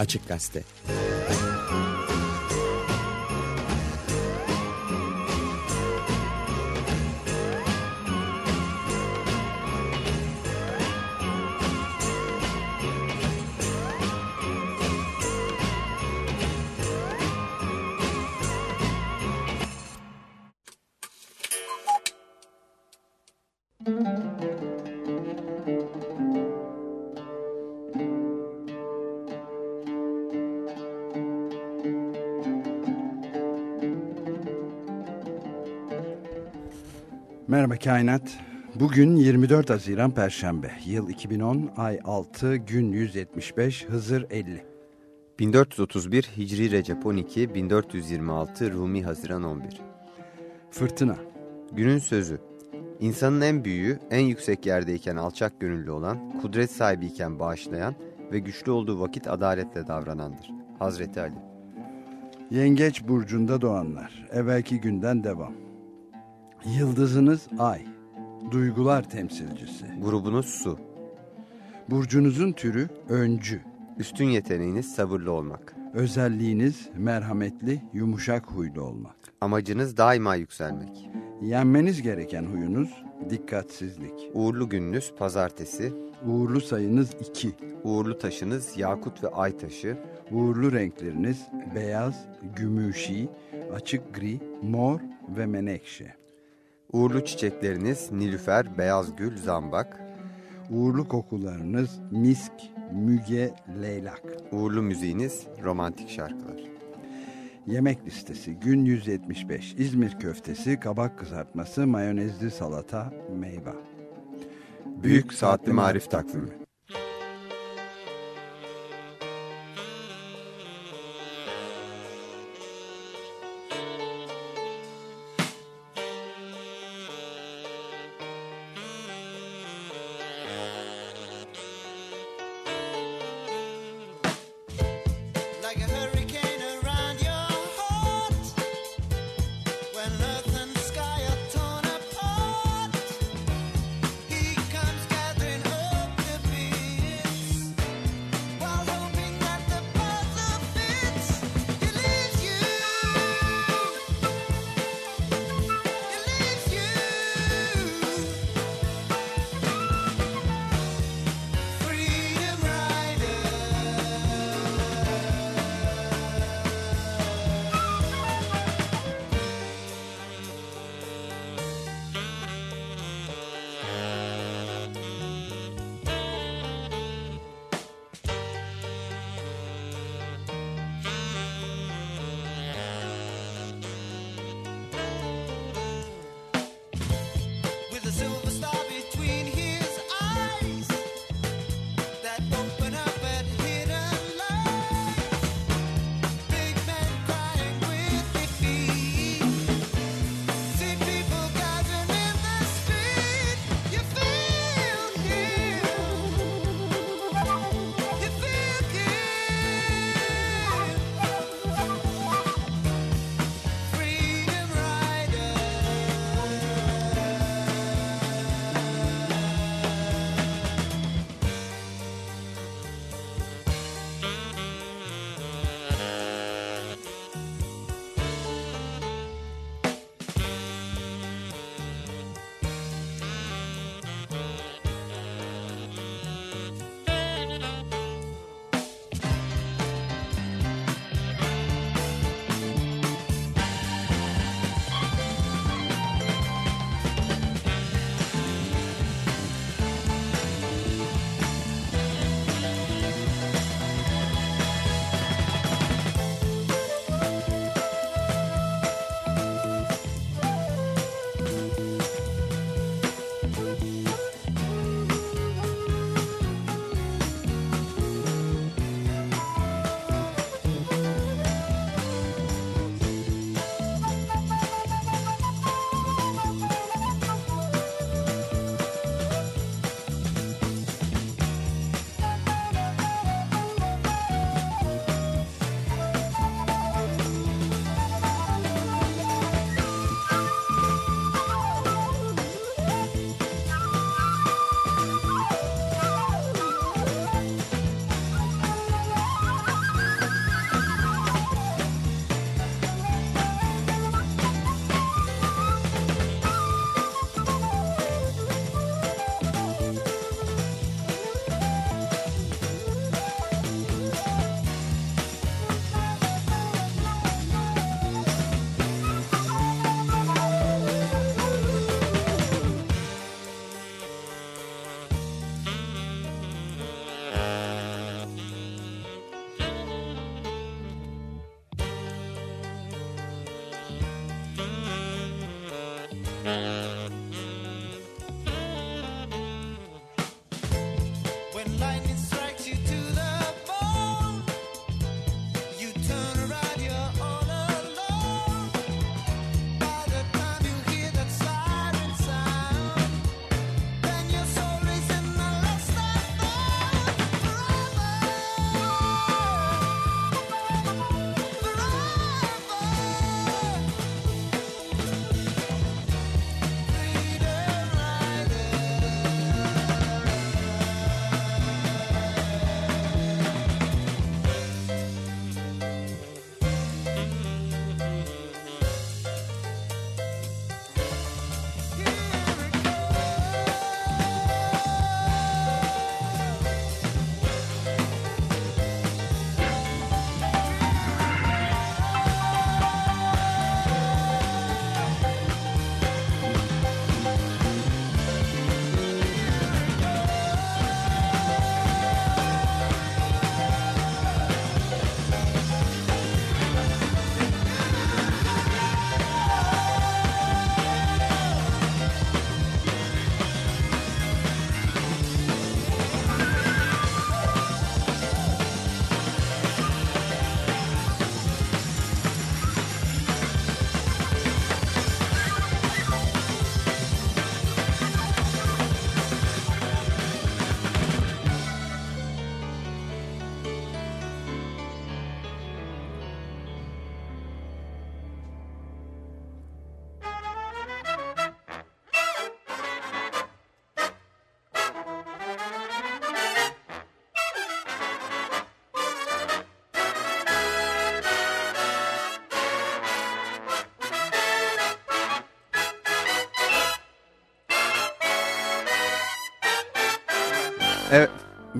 Açık Gazete Merhaba Kainat. Bugün 24 Haziran Perşembe. Yıl 2010, ay 6, gün 175, Hızır 50. 1431 Hicri Recep 12, 1426 Rumi Haziran 11. Fırtına. Günün sözü. İnsanın en büyüğü, en yüksek yerdeyken alçak gönüllü olan, kudret sahibiyken bağışlayan ve güçlü olduğu vakit adaletle davranandır. Hazreti Ali. Yengeç burcunda doğanlar. Evvelki günden devam. Yıldızınız ay. Duygular temsilcisi. Grubunuz su. Burcunuzun türü öncü. Üstün yeteneğiniz sabırlı olmak. Özelliğiniz merhametli, yumuşak huylu olmak. Amacınız daima yükselmek. Yenmeniz gereken huyunuz dikkatsizlik. Uğurlu gününüz pazartesi. Uğurlu sayınız 2. Uğurlu taşınız yakut ve ay taşı. Uğurlu renkleriniz beyaz, gümüşi, açık gri, mor ve menekşe. Uğurlu çiçekleriniz nilüfer, beyaz gül, zambak. Uğurlu kokularınız misk, müge, leylak. Uğurlu müziğiniz romantik şarkılar. Yemek listesi gün 175. İzmir köftesi, kabak kızartması, mayonezli salata, meyve. Büyük Saatli Marif Takvimi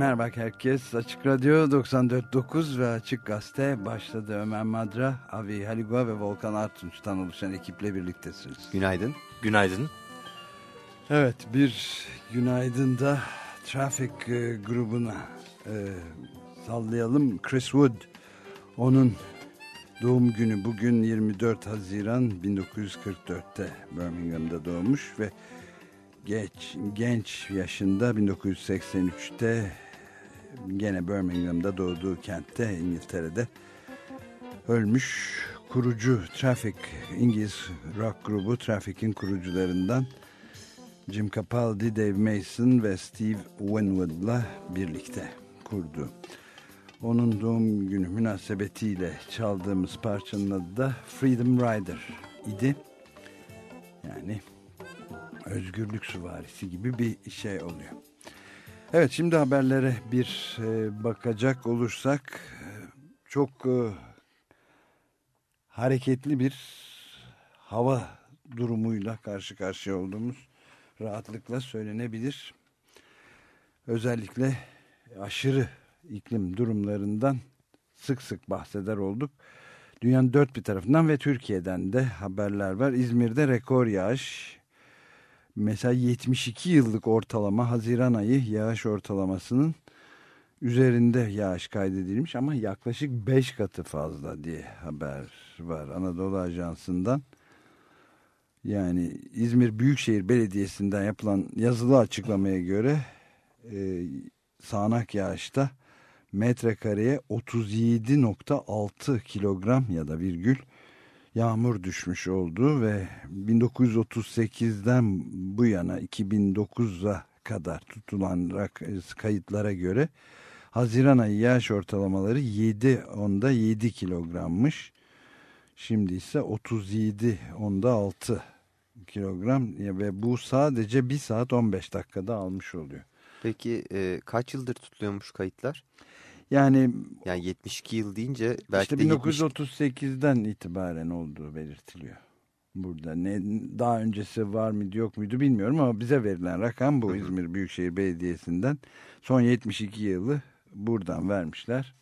Merhaba herkes. Açık Radyo 94.9 ve Açık Gazete başladı. Ömer Madra, Avi Haligua ve Volkan Artunç'tan oluşan ekiple birliktesiniz. Günaydın. Günaydın. Evet bir günaydın da Traffic e, grubuna e, sallayalım. Chris Wood onun doğum günü bugün 24 Haziran 1944'te Birmingham'da doğmuş ve geç, genç yaşında 1983'te gene Birmingham'da doğduğu kentte İngiltere'de ölmüş kurucu Traffic İngiliz rock grubu Traffic'in kurucularından Jim Capaldi, Dave Mason ve Steve Winwood'la birlikte kurdu. Onun doğum günü münasebetiyle çaldığımız parçanın adı da Freedom Rider idi. Yani özgürlük süvarisi gibi bir şey oluyor. Evet şimdi haberlere bir e, bakacak olursak e, çok e, hareketli bir hava durumuyla karşı karşıya olduğumuz rahatlıkla söylenebilir. Özellikle aşırı iklim durumlarından sık sık bahseder olduk. Dünyanın dört bir tarafından ve Türkiye'den de haberler var. İzmir'de rekor yağış. Mesela 72 yıllık ortalama Haziran ayı yağış ortalamasının üzerinde yağış kaydedilmiş ama yaklaşık 5 katı fazla diye haber var Anadolu Ajansı'ndan. Yani İzmir Büyükşehir Belediyesi'nden yapılan yazılı açıklamaya göre e, sağanak yağışta metrekareye 37.6 kilogram ya da virgül yağmur düşmüş oldu ve 1938'den bu yana 2009'a kadar tutulan rak- kayıtlara göre Haziran ayı yağış ortalamaları 7 onda 7 kilogrammış. Şimdi ise 37 onda 6 kilogram ve bu sadece 1 saat 15 dakikada almış oluyor. Peki e, kaç yıldır tutuluyormuş kayıtlar? Yani Yani 72 yıl deyince belki işte de 70 1938'den itibaren olduğu belirtiliyor. Burada ne daha öncesi var mıydı yok muydu bilmiyorum ama bize verilen rakam bu İzmir Büyükşehir Belediyesi'nden son 72 yılı buradan vermişler.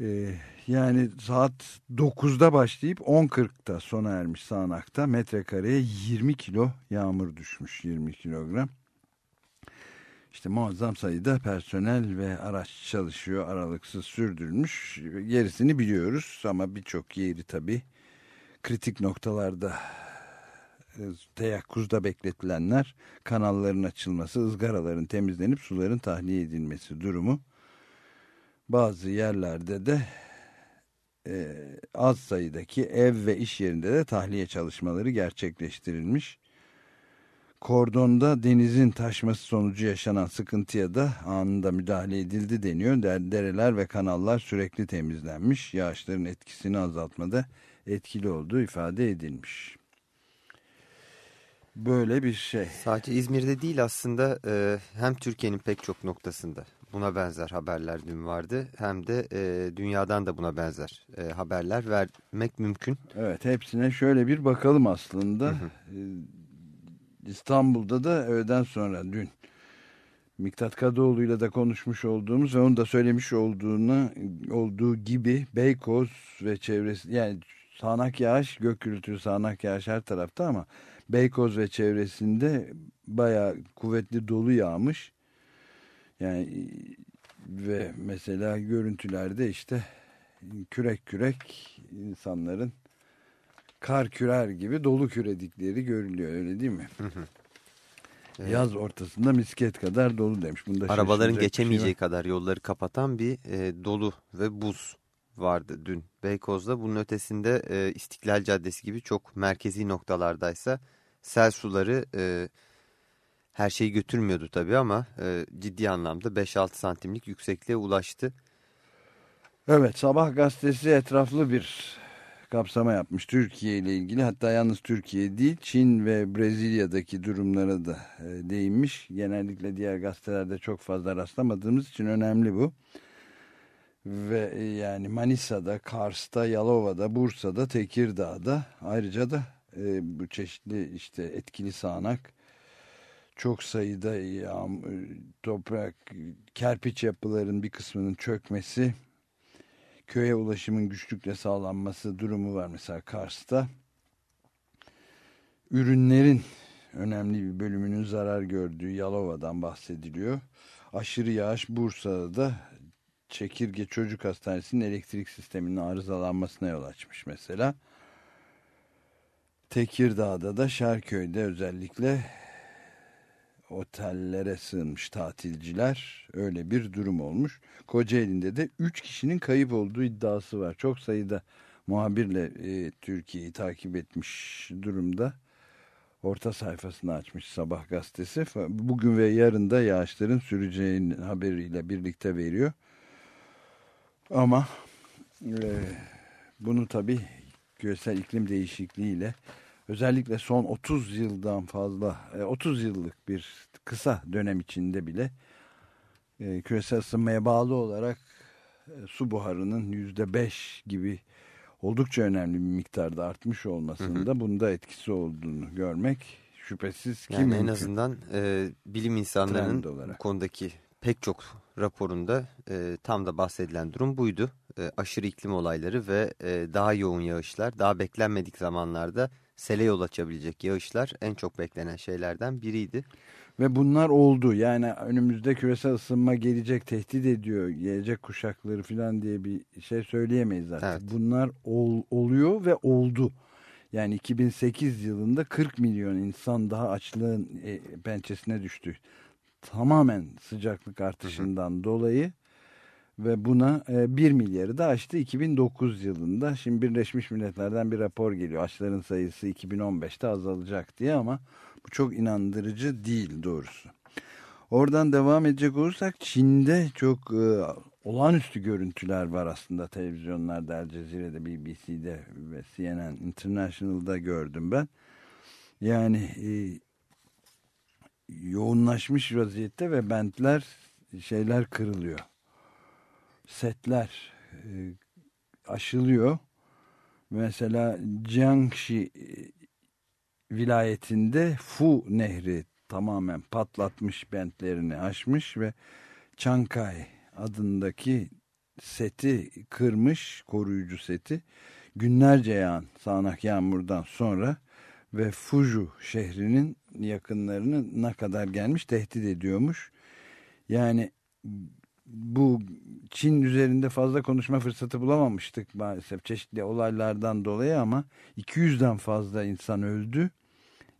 Ee, yani saat 9'da başlayıp 10.40'da sona ermiş sağanakta metrekareye 20 kilo yağmur düşmüş 20 kilogram. İşte muazzam sayıda personel ve araç çalışıyor aralıksız sürdürülmüş. Gerisini biliyoruz ama birçok yeri tabii kritik noktalarda e, teyakkuzda bekletilenler kanalların açılması, ızgaraların temizlenip suların tahliye edilmesi durumu. Bazı yerlerde de e, az sayıdaki ev ve iş yerinde de tahliye çalışmaları gerçekleştirilmiş. Kordonda denizin taşması sonucu yaşanan sıkıntıya da anında müdahale edildi deniyor. Der- Dereler ve kanallar sürekli temizlenmiş. Yağışların etkisini azaltmada etkili olduğu ifade edilmiş. Böyle bir şey. Sadece İzmir'de değil aslında e, hem Türkiye'nin pek çok noktasında buna benzer haberler dün vardı. Hem de e, dünyadan da buna benzer e, haberler vermek mümkün. Evet hepsine şöyle bir bakalım aslında. Ee, İstanbul'da da öğleden sonra dün Miktat Kadıoğlu'yla da konuşmuş olduğumuz ve onun da söylemiş olduğunu olduğu gibi Beykoz ve çevresi yani sağanak yağış gök gürültülü sağanak yağış her tarafta ama Beykoz ve çevresinde bayağı kuvvetli dolu yağmış. Yani ve mesela görüntülerde işte kürek kürek insanların kar kürer gibi dolu küredikleri görülüyor öyle değil mi? Evet. Yaz ortasında misket kadar dolu demiş. Bunda Arabaların şey geçemeyeceği yok. kadar yolları kapatan bir e, dolu ve buz vardı dün Beykoz'da. Bunun ötesinde e, İstiklal Caddesi gibi çok merkezi noktalardaysa sel suları e, her şeyi götürmüyordu tabii ama e, ciddi anlamda 5-6 santimlik yüksekliğe ulaştı. Evet Sabah gazetesi etraflı bir kapsama yapmış Türkiye ile ilgili. Hatta yalnız Türkiye değil Çin ve Brezilya'daki durumlara da e, değinmiş. Genellikle diğer gazetelerde çok fazla rastlamadığımız için önemli bu. Ve e, yani Manisa'da, Kars'ta, Yalova'da, Bursa'da, Tekirdağ'da ayrıca da e, bu çeşitli işte etkili sağanak çok sayıda toprak, kerpiç yapıların bir kısmının çökmesi, köye ulaşımın güçlükle sağlanması durumu var mesela Kars'ta. Ürünlerin önemli bir bölümünün zarar gördüğü Yalova'dan bahsediliyor. Aşırı yağış Bursa'da da Çekirge Çocuk Hastanesi'nin elektrik sisteminin arızalanmasına yol açmış mesela. Tekirdağ'da da Şarköy'de özellikle otellere sığınmış tatilciler öyle bir durum olmuş. Kocaeli'nde de 3 kişinin kayıp olduğu iddiası var. Çok sayıda muhabirle e, Türkiye'yi takip etmiş durumda. Orta sayfasını açmış Sabah gazetesi. Bugün ve yarın da yağışların süreceğini haberiyle birlikte veriyor. Ama e, bunu tabii küresel iklim değişikliğiyle özellikle son 30 yıldan fazla e, 30 yıllık bir kısa dönem içinde bile e, küresel ısınmaya bağlı olarak e, su buharının %5 gibi oldukça önemli bir miktarda artmış olmasında bunda etkisi olduğunu görmek şüphesiz ki Yani en azından e, bilim insanlarının bu konudaki pek çok raporunda e, tam da bahsedilen durum buydu. E, aşırı iklim olayları ve e, daha yoğun yağışlar, daha beklenmedik zamanlarda sele yol açabilecek yağışlar en çok beklenen şeylerden biriydi. Ve bunlar oldu. Yani önümüzde küresel ısınma gelecek, tehdit ediyor, gelecek kuşakları falan diye bir şey söyleyemeyiz zaten. Evet. Bunlar ol- oluyor ve oldu. Yani 2008 yılında 40 milyon insan daha açlığın e, pençesine düştü. Tamamen sıcaklık artışından dolayı ve buna e, 1 milyarı da aştı 2009 yılında. Şimdi Birleşmiş Milletler'den bir rapor geliyor. Açların sayısı 2015'te azalacak diye ama bu çok inandırıcı değil doğrusu. Oradan devam edecek olursak Çin'de çok e, olağanüstü görüntüler var aslında televizyonlarda El Cezire'de, BBC'de ve CNN International'da gördüm ben. Yani e, yoğunlaşmış vaziyette ve bentler şeyler kırılıyor. Setler e, aşılıyor. Mesela Jiangxi e, vilayetinde Fu Nehri tamamen patlatmış bentlerini aşmış ve Çankay adındaki seti kırmış koruyucu seti günlerce yağan sağanak yağmurdan sonra ve Fuju şehrinin yakınlarını ne kadar gelmiş tehdit ediyormuş. Yani bu Çin üzerinde fazla konuşma fırsatı bulamamıştık maalesef çeşitli olaylardan dolayı ama 200'den fazla insan öldü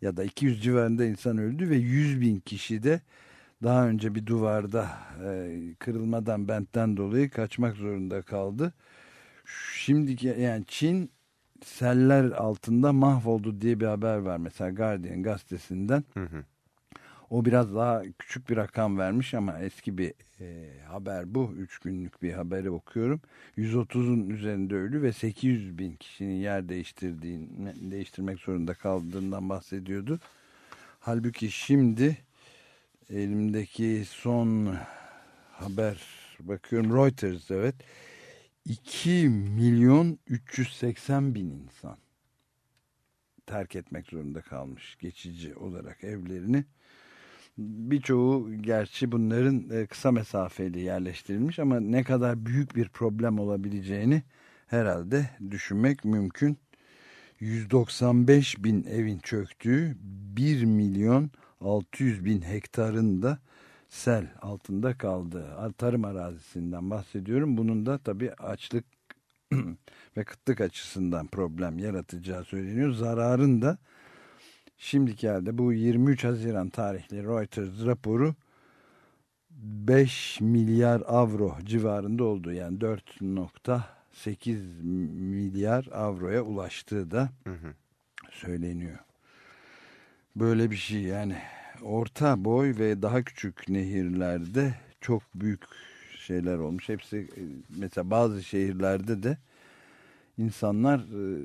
ya da 200 civarında insan öldü ve 100 bin kişi de daha önce bir duvarda e, kırılmadan bentten dolayı kaçmak zorunda kaldı. Şimdiki yani Çin seller altında mahvoldu diye bir haber var mesela Guardian gazetesinden. Hı hı. O biraz daha küçük bir rakam vermiş ama eski bir e, haber bu. 3 günlük bir haberi okuyorum. 130'un üzerinde ölü ve 800 bin kişinin yer değiştirmek zorunda kaldığından bahsediyordu. Halbuki şimdi elimdeki son haber bakıyorum Reuters evet 2 milyon 380 bin insan terk etmek zorunda kalmış geçici olarak evlerini. Birçoğu gerçi bunların e, kısa mesafeli yerleştirilmiş ama ne kadar büyük bir problem olabileceğini herhalde düşünmek mümkün. 195 bin evin çöktüğü 1 milyon 600 bin hektarın da sel altında kaldığı tarım arazisinden bahsediyorum. Bunun da tabii açlık ve kıtlık açısından problem yaratacağı söyleniyor. Zararın da şimdiki halde bu 23 Haziran tarihli Reuters raporu 5 milyar avro civarında oldu. Yani 4.8 milyar avroya ulaştığı da Hı hı. söyleniyor. Böyle bir şey yani orta boy ve daha küçük nehirlerde çok büyük şeyler olmuş. Hepsi e, mesela bazı şehirlerde de insanlar e,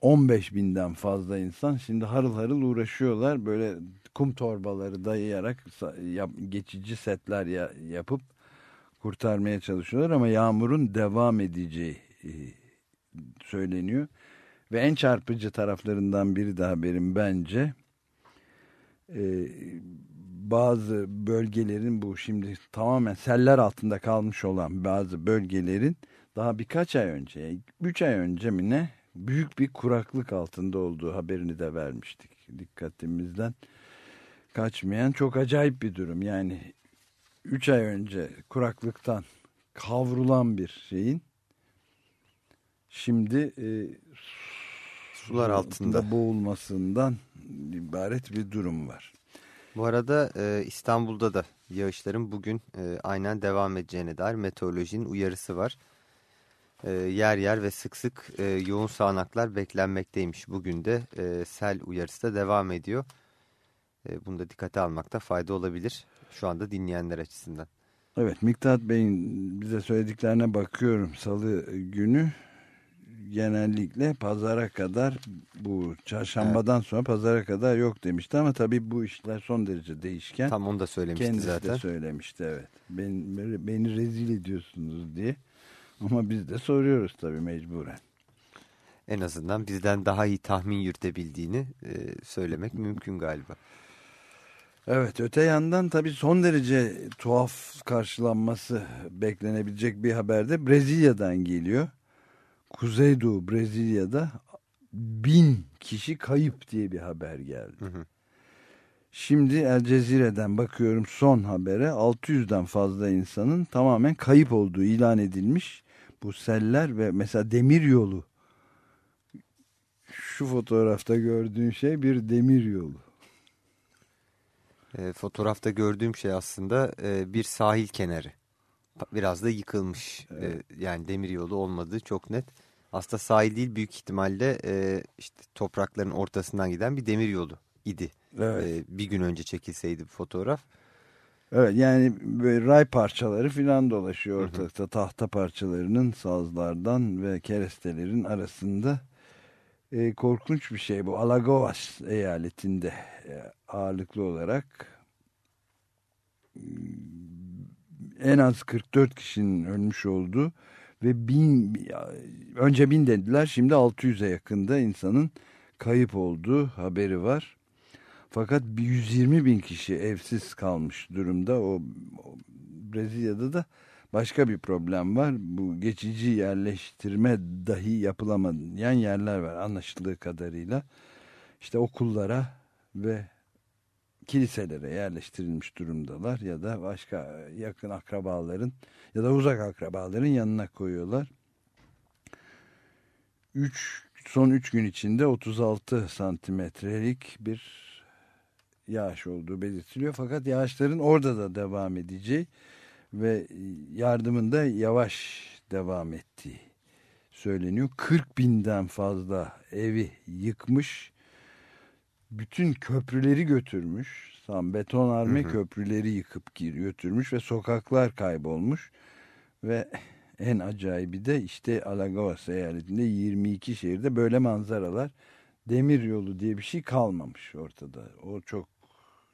15 binden fazla insan şimdi harıl harıl uğraşıyorlar. Böyle kum torbaları dayayarak geçici setler ya- yapıp kurtarmaya çalışıyorlar ama yağmurun devam edeceği e, söyleniyor. Ve en çarpıcı taraflarından biri de haberin bence e, bazı bölgelerin bu şimdi tamamen seller altında kalmış olan bazı bölgelerin daha birkaç ay önce, 3 ay önce mi ne büyük bir kuraklık altında olduğu haberini de vermiştik. Dikkatimizden kaçmayan çok acayip bir durum. Yani 3 ay önce kuraklıktan kavrulan bir şeyin şimdi e, Sular altında. boğulmasından ibaret bir durum var. Bu arada e, İstanbul'da da yağışların bugün e, aynen devam edeceğine dair meteorolojinin uyarısı var. E, yer yer ve sık sık e, yoğun sağanaklar beklenmekteymiş. Bugün de e, sel uyarısı da devam ediyor. E, bunu da dikkate almakta fayda olabilir şu anda dinleyenler açısından. Evet Miktat Bey'in bize söylediklerine bakıyorum salı günü genellikle pazara kadar bu çarşambadan sonra pazara kadar yok demişti ama tabii bu işler son derece değişken. Tam onu da söylemişti Kendisi zaten. de söylemişti evet. Beni, beni rezil ediyorsunuz diye. Ama biz de soruyoruz tabii mecburen. En azından bizden daha iyi tahmin yürütebildiğini e, söylemek mümkün galiba. Evet öte yandan tabii son derece tuhaf karşılanması beklenebilecek bir haber de Brezilya'dan geliyor. Kuzeydoğu Brezilya'da bin kişi kayıp diye bir haber geldi. Hı hı. Şimdi El Cezire'den bakıyorum son habere 600'den fazla insanın tamamen kayıp olduğu ilan edilmiş. Bu seller ve mesela demir yolu. Şu fotoğrafta gördüğün şey bir demir yolu. E, fotoğrafta gördüğüm şey aslında e, bir sahil kenarı. Biraz da yıkılmış. E, yani demir yolu olmadığı çok net. Aslında sahil değil büyük ihtimalle e, işte toprakların ortasından giden bir demir yolu idi. Evet. E, bir gün önce çekilseydi bu fotoğraf. Evet yani böyle ray parçaları filan dolaşıyor ortalıkta. Tahta parçalarının sazlardan ve kerestelerin arasında. E, korkunç bir şey bu. Alagoas eyaletinde e, ağırlıklı olarak e, en az 44 kişinin ölmüş olduğu ve bin, önce bin dediler şimdi 600'e yakında insanın kayıp olduğu haberi var. Fakat bir 120 bin kişi evsiz kalmış durumda. O, o Brezilya'da da başka bir problem var. Bu geçici yerleştirme dahi yapılamayan yerler var anlaşıldığı kadarıyla. İşte okullara ve kiliselere yerleştirilmiş durumdalar ya da başka yakın akrabaların ya da uzak akrabaların yanına koyuyorlar. 3 son 3 gün içinde 36 santimetrelik bir yağış olduğu belirtiliyor. Fakat yağışların orada da devam edeceği ve yardımın da yavaş devam ettiği söyleniyor. 40 binden fazla evi yıkmış. Bütün köprüleri götürmüş. Tam betonarme Hı hı. köprüleri yıkıp götürmüş ve sokaklar kaybolmuş. Ve en acayibi de işte Alagoas eyaletinde 22 şehirde böyle manzaralar. Demir yolu diye bir şey kalmamış ortada. O çok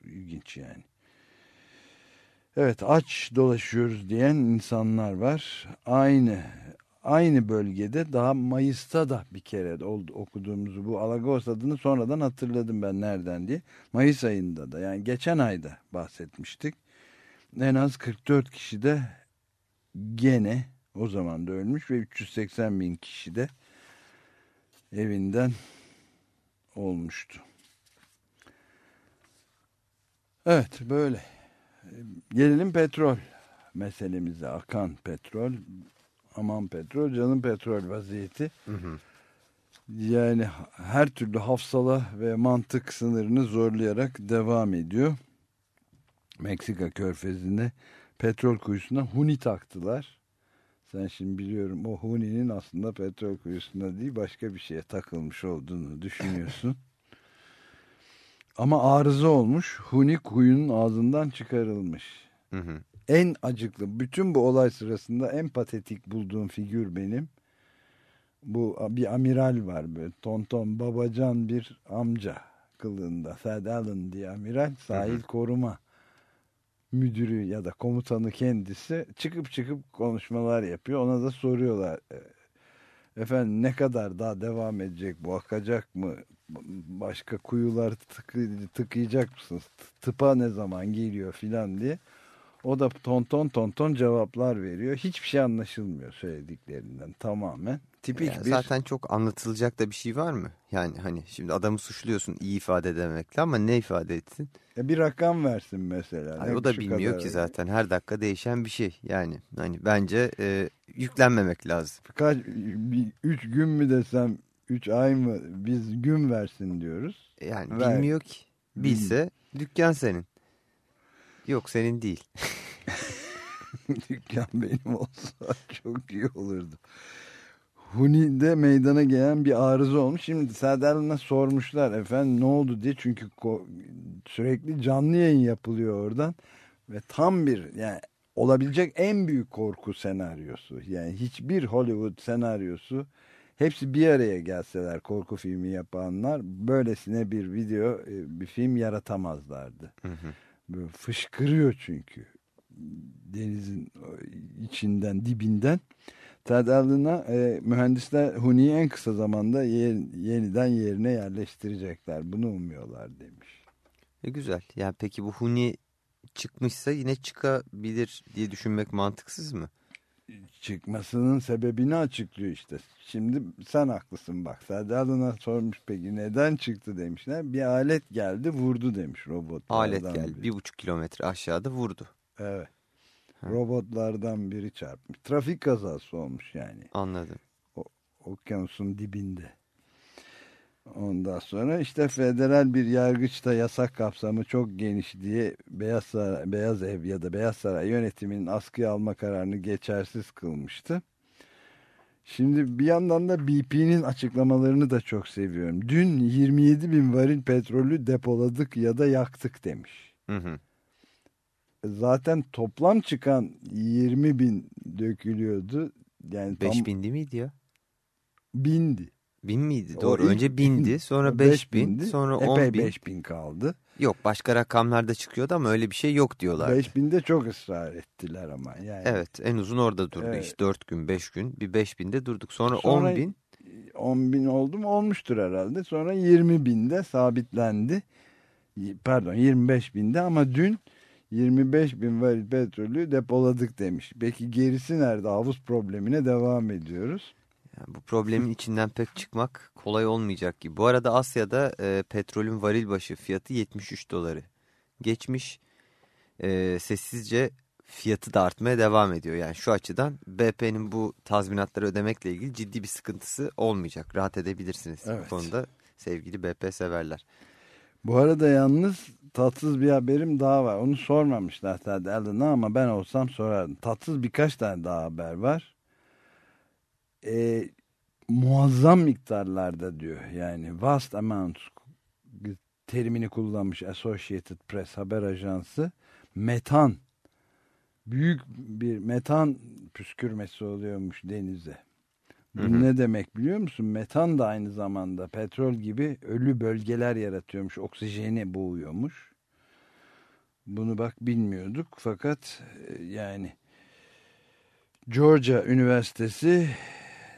ilginç yani. Evet aç dolaşıyoruz diyen insanlar var. Aynı aynı bölgede daha Mayıs'ta da bir kere oldu, okuduğumuzu bu Alagos adını sonradan hatırladım ben nereden diye. Mayıs ayında da yani geçen ayda bahsetmiştik. En az 44 kişi de gene o zaman da ölmüş ve 380 bin kişi de evinden olmuştu. Evet böyle. Gelelim petrol meselemize. Akan petrol, aman petrol, canım petrol vaziyeti. Hı hı. Yani her türlü hafsala ve mantık sınırını zorlayarak devam ediyor. Meksika körfezinde petrol kuyusuna huni taktılar. Sen şimdi biliyorum o huninin aslında petrol kuyusuna değil başka bir şeye takılmış olduğunu düşünüyorsun. Ama arıza olmuş. Huni kuyunun ağzından çıkarılmış. Hı hı. En acıklı, bütün bu olay sırasında en patetik bulduğum figür benim. Bu bir amiral var böyle tonton babacan bir amca kılığında. Thad Allen diye amiral sahil koruma müdürü ya da komutanı kendisi çıkıp çıkıp konuşmalar yapıyor. Ona da soruyorlar. e, Efendim ne kadar daha devam edecek bu akacak mı başka kuyular tıkayacak mısınız? Tıpa ne zaman geliyor filan diye. O da ton ton ton ton cevaplar veriyor. Hiçbir şey anlaşılmıyor söylediklerinden tamamen. Tipik Ya bir Zaten çok anlatılacak da bir şey var mı? Yani hani şimdi adamı suçluyorsun iyi ifade edemekle ama ne ifade etsin? E, bir rakam versin mesela. Ne o da bilmiyor kadar- ki zaten her dakika değişen bir şey. Yani hani bence e, yüklenmemek lazım. Kaç, bir, üç gün mü desem, üç ay mı biz gün versin diyoruz. Yani Ver. bilmiyor ki. Bilse dükkan senin. Yok senin değil. Dükkan benim olsa çok iyi olurdu. Huni'de meydana gelen bir arıza olmuş. Şimdi Serdar'ına sormuşlar efendim ne oldu diye. Çünkü sürekli canlı yayın yapılıyor oradan. Ve tam bir yani olabilecek en büyük korku senaryosu. Yani hiçbir Hollywood senaryosu hepsi bir araya gelseler korku filmi yapanlar böylesine bir video e, bir film yaratamazlardı. Hı hı. Böyle fışkırıyor çünkü denizin içinden dibinden. Ted Allen'a e, mühendisler Huni'yi en kısa zamanda yer- yeniden yerine yerleştirecekler. Bunu umuyorlar demiş. E güzel. Yani peki bu Huni çıkmışsa yine çıkabilir diye düşünmek mantıksız mı? Çıkmasının sebebini açıklıyor işte. Şimdi sen haklısın bak. Ted Allen'a sormuş peki neden çıktı demişler. Bir alet geldi vurdu demiş robotlardan. Alet geldi. biri. Bir buçuk kilometre aşağıda vurdu. Evet. Ha. Robotlardan biri çarpmış. Trafik kazası olmuş yani. Anladım. okyanusun dibinde. Ondan sonra işte federal bir yargıçta yasak kapsamı çok geniş diye Beyaz, Saray, Beyaz Ev ya da Beyaz Saray yönetiminin askıya alma kararını geçersiz kılmıştı. Şimdi bir yandan da BP'nin açıklamalarını da çok seviyorum. Dün 27 bin varil petrolü depoladık ya da yaktık demiş. Hı hı. Zaten toplam çıkan 20 bin dökülüyordu. Yani tam 5 bindi miydi ya? bindi. Bin miydi? Doğru. Önce bindi, sonra Beş 5 bin, bindi, sonra epey 10 bin. 5 bin kaldı. Yok başka rakamlarda çıkıyordu ama öyle bir şey yok diyorlar. 5 binde çok ısrar ettiler ama. Yani Evet en uzun orada durdu Evet. işte 4 gün 5 gün bir 5 binde durduk sonra, Sonra 10 bin 10 bin oldu mu olmuştur herhalde. Sonra 20 binde sabitlendi. Pardon 25 binde ama dün 25 bin varil petrolü depoladık demiş. Peki gerisi nerede? Havuz problemine devam ediyoruz. Yani bu problemin içinden pek çıkmak kolay olmayacak gibi. Bu arada Asya'da e, petrolün varil başı fiyatı 73 doları geçmiş. E, sessizce fiyatı da artmaya devam ediyor. Yani şu açıdan BP'nin bu tazminatları ödemekle ilgili ciddi bir sıkıntısı olmayacak. Rahat edebilirsiniz Evet. bu konuda sevgili BP severler. Bu arada yalnız tatsız bir haberim daha var. Onu sormamışlar Ted Allen'a ama ben olsam sorardım. Tatsız birkaç tane daha haber var. Ee, muazzam miktarlarda diyor. Yani vast amounts terimini kullanmış Associated Press haber ajansı. Metan büyük bir metan püskürmesi oluyormuş denize. Bu Hı hı. ne demek biliyor musun? Metan da aynı zamanda petrol gibi ölü bölgeler yaratıyormuş. Oksijeni boğuyormuş. Bunu bak bilmiyorduk fakat e, yani Georgia Üniversitesi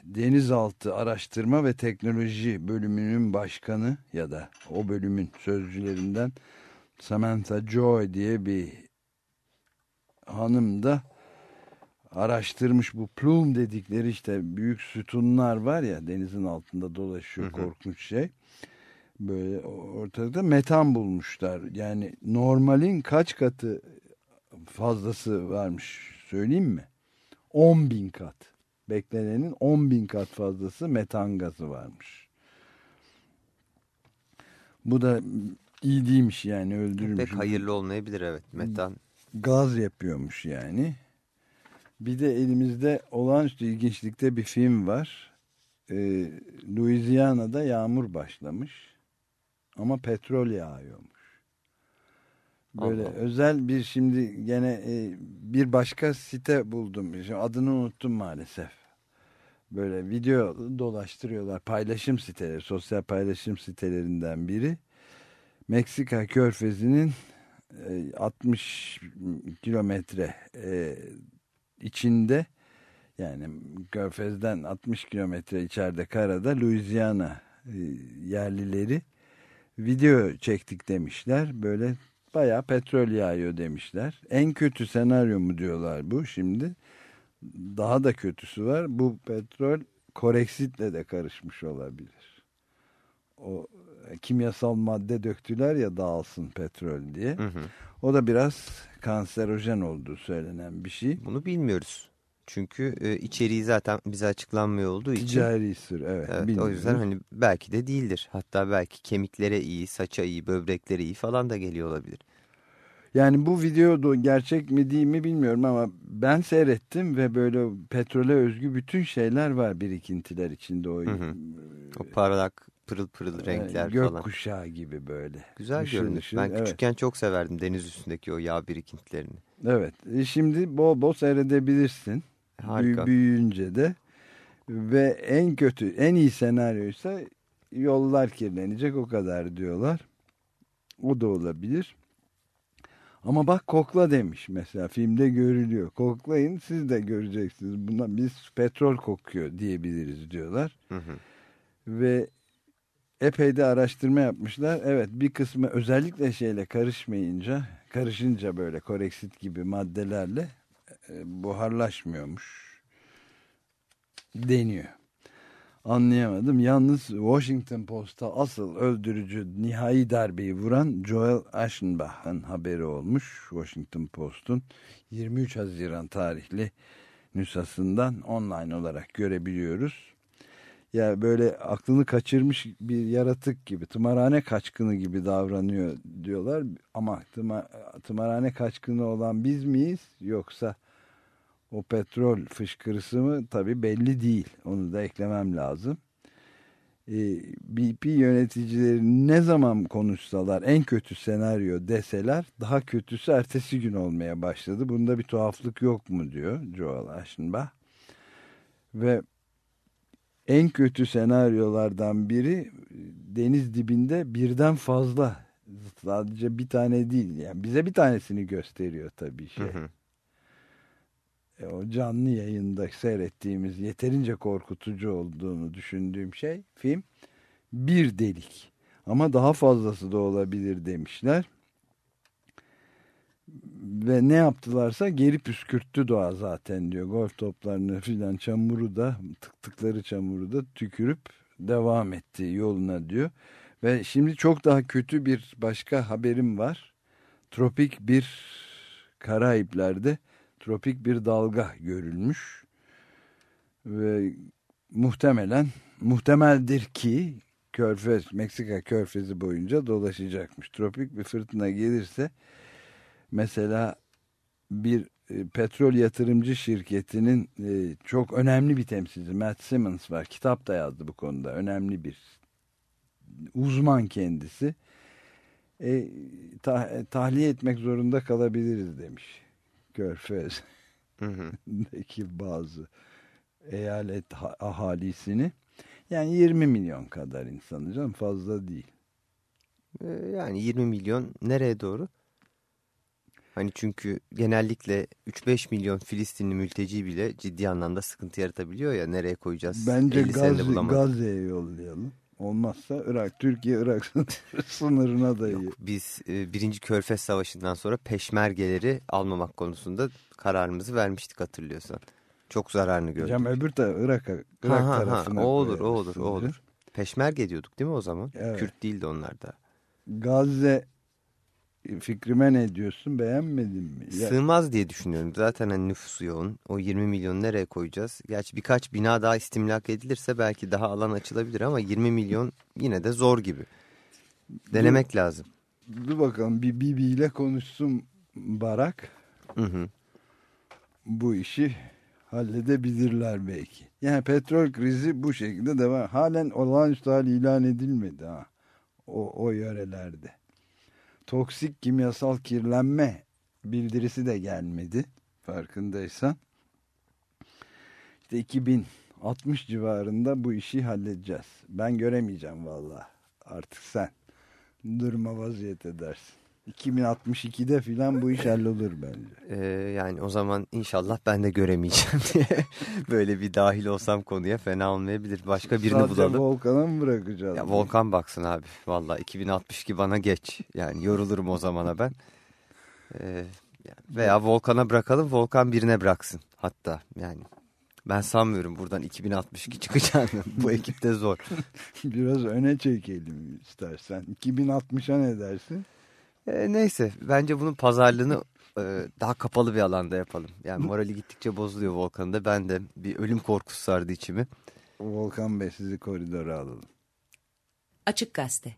Denizaltı Araştırma ve Teknoloji bölümünün başkanı ya da o bölümün sözcülerinden Samantha Joy diye bir hanım da araştırmış bu plume dedikleri işte büyük sütunlar var ya denizin altında dolaşıyor Hı hı. korkunç şey. Böyle ortada metan bulmuşlar. Yani normalin kaç katı fazlası varmış söyleyeyim mi? 10 bin kat. Beklenenin 10 bin kat fazlası metan gazı varmış. Bu da iyi değilmiş yani öldürmüş. Pek hayırlı olmayabilir evet. Metan Gaz yapıyormuş yani. Bir de elimizde olağanüstü ilginçlikte bir film var. Ee, Louisiana'da yağmur başlamış. Ama petrol yağıyormuş. Böyle Allah özel bir şimdi gene e, bir başka site buldum. Şimdi adını unuttum maalesef. Böyle video dolaştırıyorlar. Paylaşım siteleri, sosyal paylaşım sitelerinden biri. Meksika körfezinin e, 60 kilometre e, içinde yani Körfez'den 60 kilometre içeride karada Louisiana e, yerlileri video çektik demişler. Böyle bayağı petrol yağıyor demişler. En kötü senaryo mu diyorlar bu şimdi. Daha da kötüsü var. Bu petrol koreksitle de karışmış olabilir. O e, kimyasal madde döktüler ya dağılsın petrol diye. Hı hı. O da biraz kanserojen olduğu söylenen bir şey. Bunu bilmiyoruz. Çünkü e, içeriği zaten bize açıklanmıyor olduğu için. Ticari sır evet. Evet, o yüzden hani belki de değildir. Hatta belki kemiklere iyi, saça iyi, böbreklere iyi falan da geliyor olabilir. Yani bu video gerçek mi değil mi bilmiyorum ama ben seyrettim ve böyle petrole özgü bütün şeyler var birikintiler içinde o Hı hı. O parlak pırıl pırıl renkler gök falan. kuşağı gibi böyle. Güzel Işıl görünür. ışıl, ben evet. küçükken çok severdim deniz üstündeki o yağ birikintilerini. Evet. E şimdi bol bol seyredebilirsin. Harika. Büyü- büyüyünce de ve en kötü, en iyi senaryoysa yollar kirlenecek o kadar diyorlar. O da olabilir. Ama bak kokla demiş mesela filmde görülüyor. Koklayın siz de göreceksiniz. Buna biz petrol kokuyor diyebiliriz diyorlar. Hı hı. Ve epey de araştırma yapmışlar. Evet bir kısmı özellikle şeyle karışmayınca, karışınca böyle koreksit gibi maddelerle buharlaşmıyormuş deniyor. Anlayamadım. Yalnız Washington Post'a asıl öldürücü nihai darbeyi vuran Joel Aschenbach'ın haberi olmuş. Washington Post'un 23 Haziran tarihli nüshasından online olarak görebiliyoruz. Ya böyle aklını kaçırmış bir yaratık gibi, tımarhane kaçkını gibi davranıyor diyorlar. Ama tıma, tımarhane kaçkını olan biz miyiz yoksa o petrol fışkırısı mı tabii belli değil. Onu da eklemem lazım. Ee, BP yöneticileri ne zaman konuşsalar en kötü senaryo deseler daha kötüsü ertesi gün olmaya başladı. Bunda bir tuhaflık yok mu diyor Joel Aschenbach. Ve en kötü senaryolardan biri deniz dibinde birden fazla sadece bir tane değil yani bize bir tanesini gösteriyor tabii şey. Hı hı. E, o canlı yayında seyrettiğimiz yeterince korkutucu olduğunu düşündüğüm şey film bir delik. Ama daha fazlası da olabilir demişler. Ve ne yaptılarsa geri püskürttü doğa zaten diyor. Golf toplarını filan çamuru da tıktıkları çamuru da tükürüp devam etti yoluna diyor. Ve şimdi çok daha kötü bir başka haberim var. Tropik bir Karayipler'de tropik bir dalga görülmüş ve muhtemelen muhtemeldir ki Körfez, Meksika körfezi boyunca dolaşacakmış. Tropik bir fırtına gelirse mesela bir e, petrol yatırımcı şirketinin e, çok önemli bir temsilcisi Matt Simmons var. Kitap da yazdı bu konuda. Önemli bir uzman kendisi. E, tah- tahliye etmek zorunda kalabiliriz demiş. Körfez. Hı hı. deki bazı eyalet ha- ahalisini yani 20 milyon kadar insanı canım fazla değil. Ee, Yani 20 milyon nereye doğru? Hani çünkü genellikle 3-5 milyon Filistinli mülteci bile ciddi anlamda sıkıntı yaratabiliyor ya nereye koyacağız? Bence 50 senede Gaz, bulamadık. Gazze'ye yollayalım. Olmazsa Irak, Türkiye Irak sınırına da iyi. Yok, biz e, birinci Körfez Savaşı'ndan sonra peşmergeleri almamak konusunda kararımızı vermiştik hatırlıyorsan. Çok zararını gördük. Hocam öbür taraf Irak'a, Irak Ha, ha, ha. tarafına O olur, o olur, o olur. Peşmerge diyorduk değil mi o zaman? Evet. Kürt değildi onlar da. Gazze fikrime ne diyorsun beğenmedin mi? Ya- Sığmaz diye düşünüyorum. Zaten hani nüfusu yoğun. O 20 milyon nereye koyacağız? Gerçi birkaç bina daha istimlak edilirse belki daha alan açılabilir ama 20 milyon yine de zor gibi. Denemek lazım. Dur bakalım bir Bibi ile konuşsun Barak. Hı hı. bu işi halledebilirler belki. Yani petrol krizi bu şekilde devam. Halen olağanüstü hal ilan edilmedi ha. O, o yörelerde. Toksik kimyasal kirlenme bildirisi de gelmedi. Farkındaysan. İşte 2060 civarında bu işi halledeceğiz. Ben göremeyeceğim vallahi. Artık sen durma vaziyet edersin. 2062'de filan bu iş hallolur bence. Ee, yani o zaman inşallah ben de göremeyeceğim diye böyle bir dahil olsam konuya fena olmayabilir. Başka birini Sadece bulalım. Volkan'a mı bırakacağız? Ya Volkan baksın abi. Valla 2062 bana geç. Yani yorulurum o zamana ben. Ee, veya Volkan'a bırakalım. Volkan birine bıraksın. Hatta yani ben sanmıyorum buradan 2062 çıkacağını. Bu ekipte zor. Biraz öne çekelim istersen. 2060'a ne dersin? Ee, neyse bence bunun pazarlığını e, daha kapalı bir alanda yapalım. Yani morali gittikçe bozuluyor Volkan'ın da. Ben de bir ölüm korkusu sardı içimi. Volkan Bey sizi koridora alalım. Açık Gazete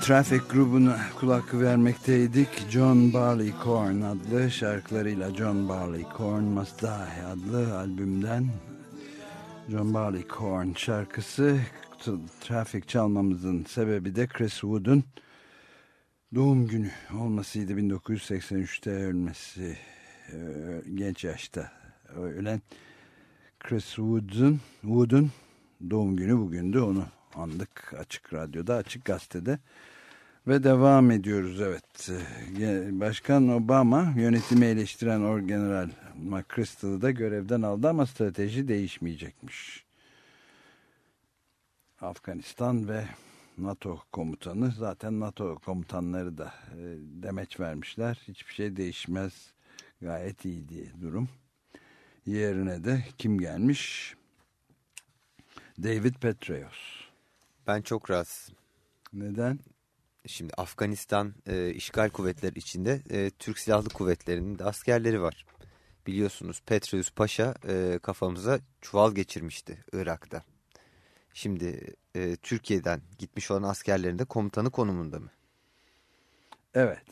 Traffic grubuna kulak vermekteydik. John Barley Corn adlı şarkılarıyla John Barley Corn Must Die adlı albümden John Barley Corn şarkısı. Traffic çalmamızın sebebi de Chris Wood'un doğum günü olmasıydı. 1983'te ölmesi e, genç yaşta ölen Chris Wood'un Wood'un doğum günü bugündü. Onu andık Açık Radyo'da, Açık Gazete'de ve devam ediyoruz evet. Başkan Obama yönetimi eleştiren Orgeneral McChrystal'ı da görevden aldı ama strateji değişmeyecekmiş. Afganistan ve NATO komutanı zaten NATO komutanları da e, demeç vermişler. Hiçbir şey değişmez gayet iyi diye durum. Yerine de kim gelmiş? David Petraeus. Ben çok rahatsızım. Neden? Şimdi Afganistan e, işgal kuvvetleri içinde e, Türk Silahlı Kuvvetleri'nin de askerleri var. Biliyorsunuz Petraeus Paşa e, kafamıza çuval geçirmişti Irak'ta. Şimdi e, Türkiye'den gitmiş olan askerlerin de komutanı konumunda mı? Evet.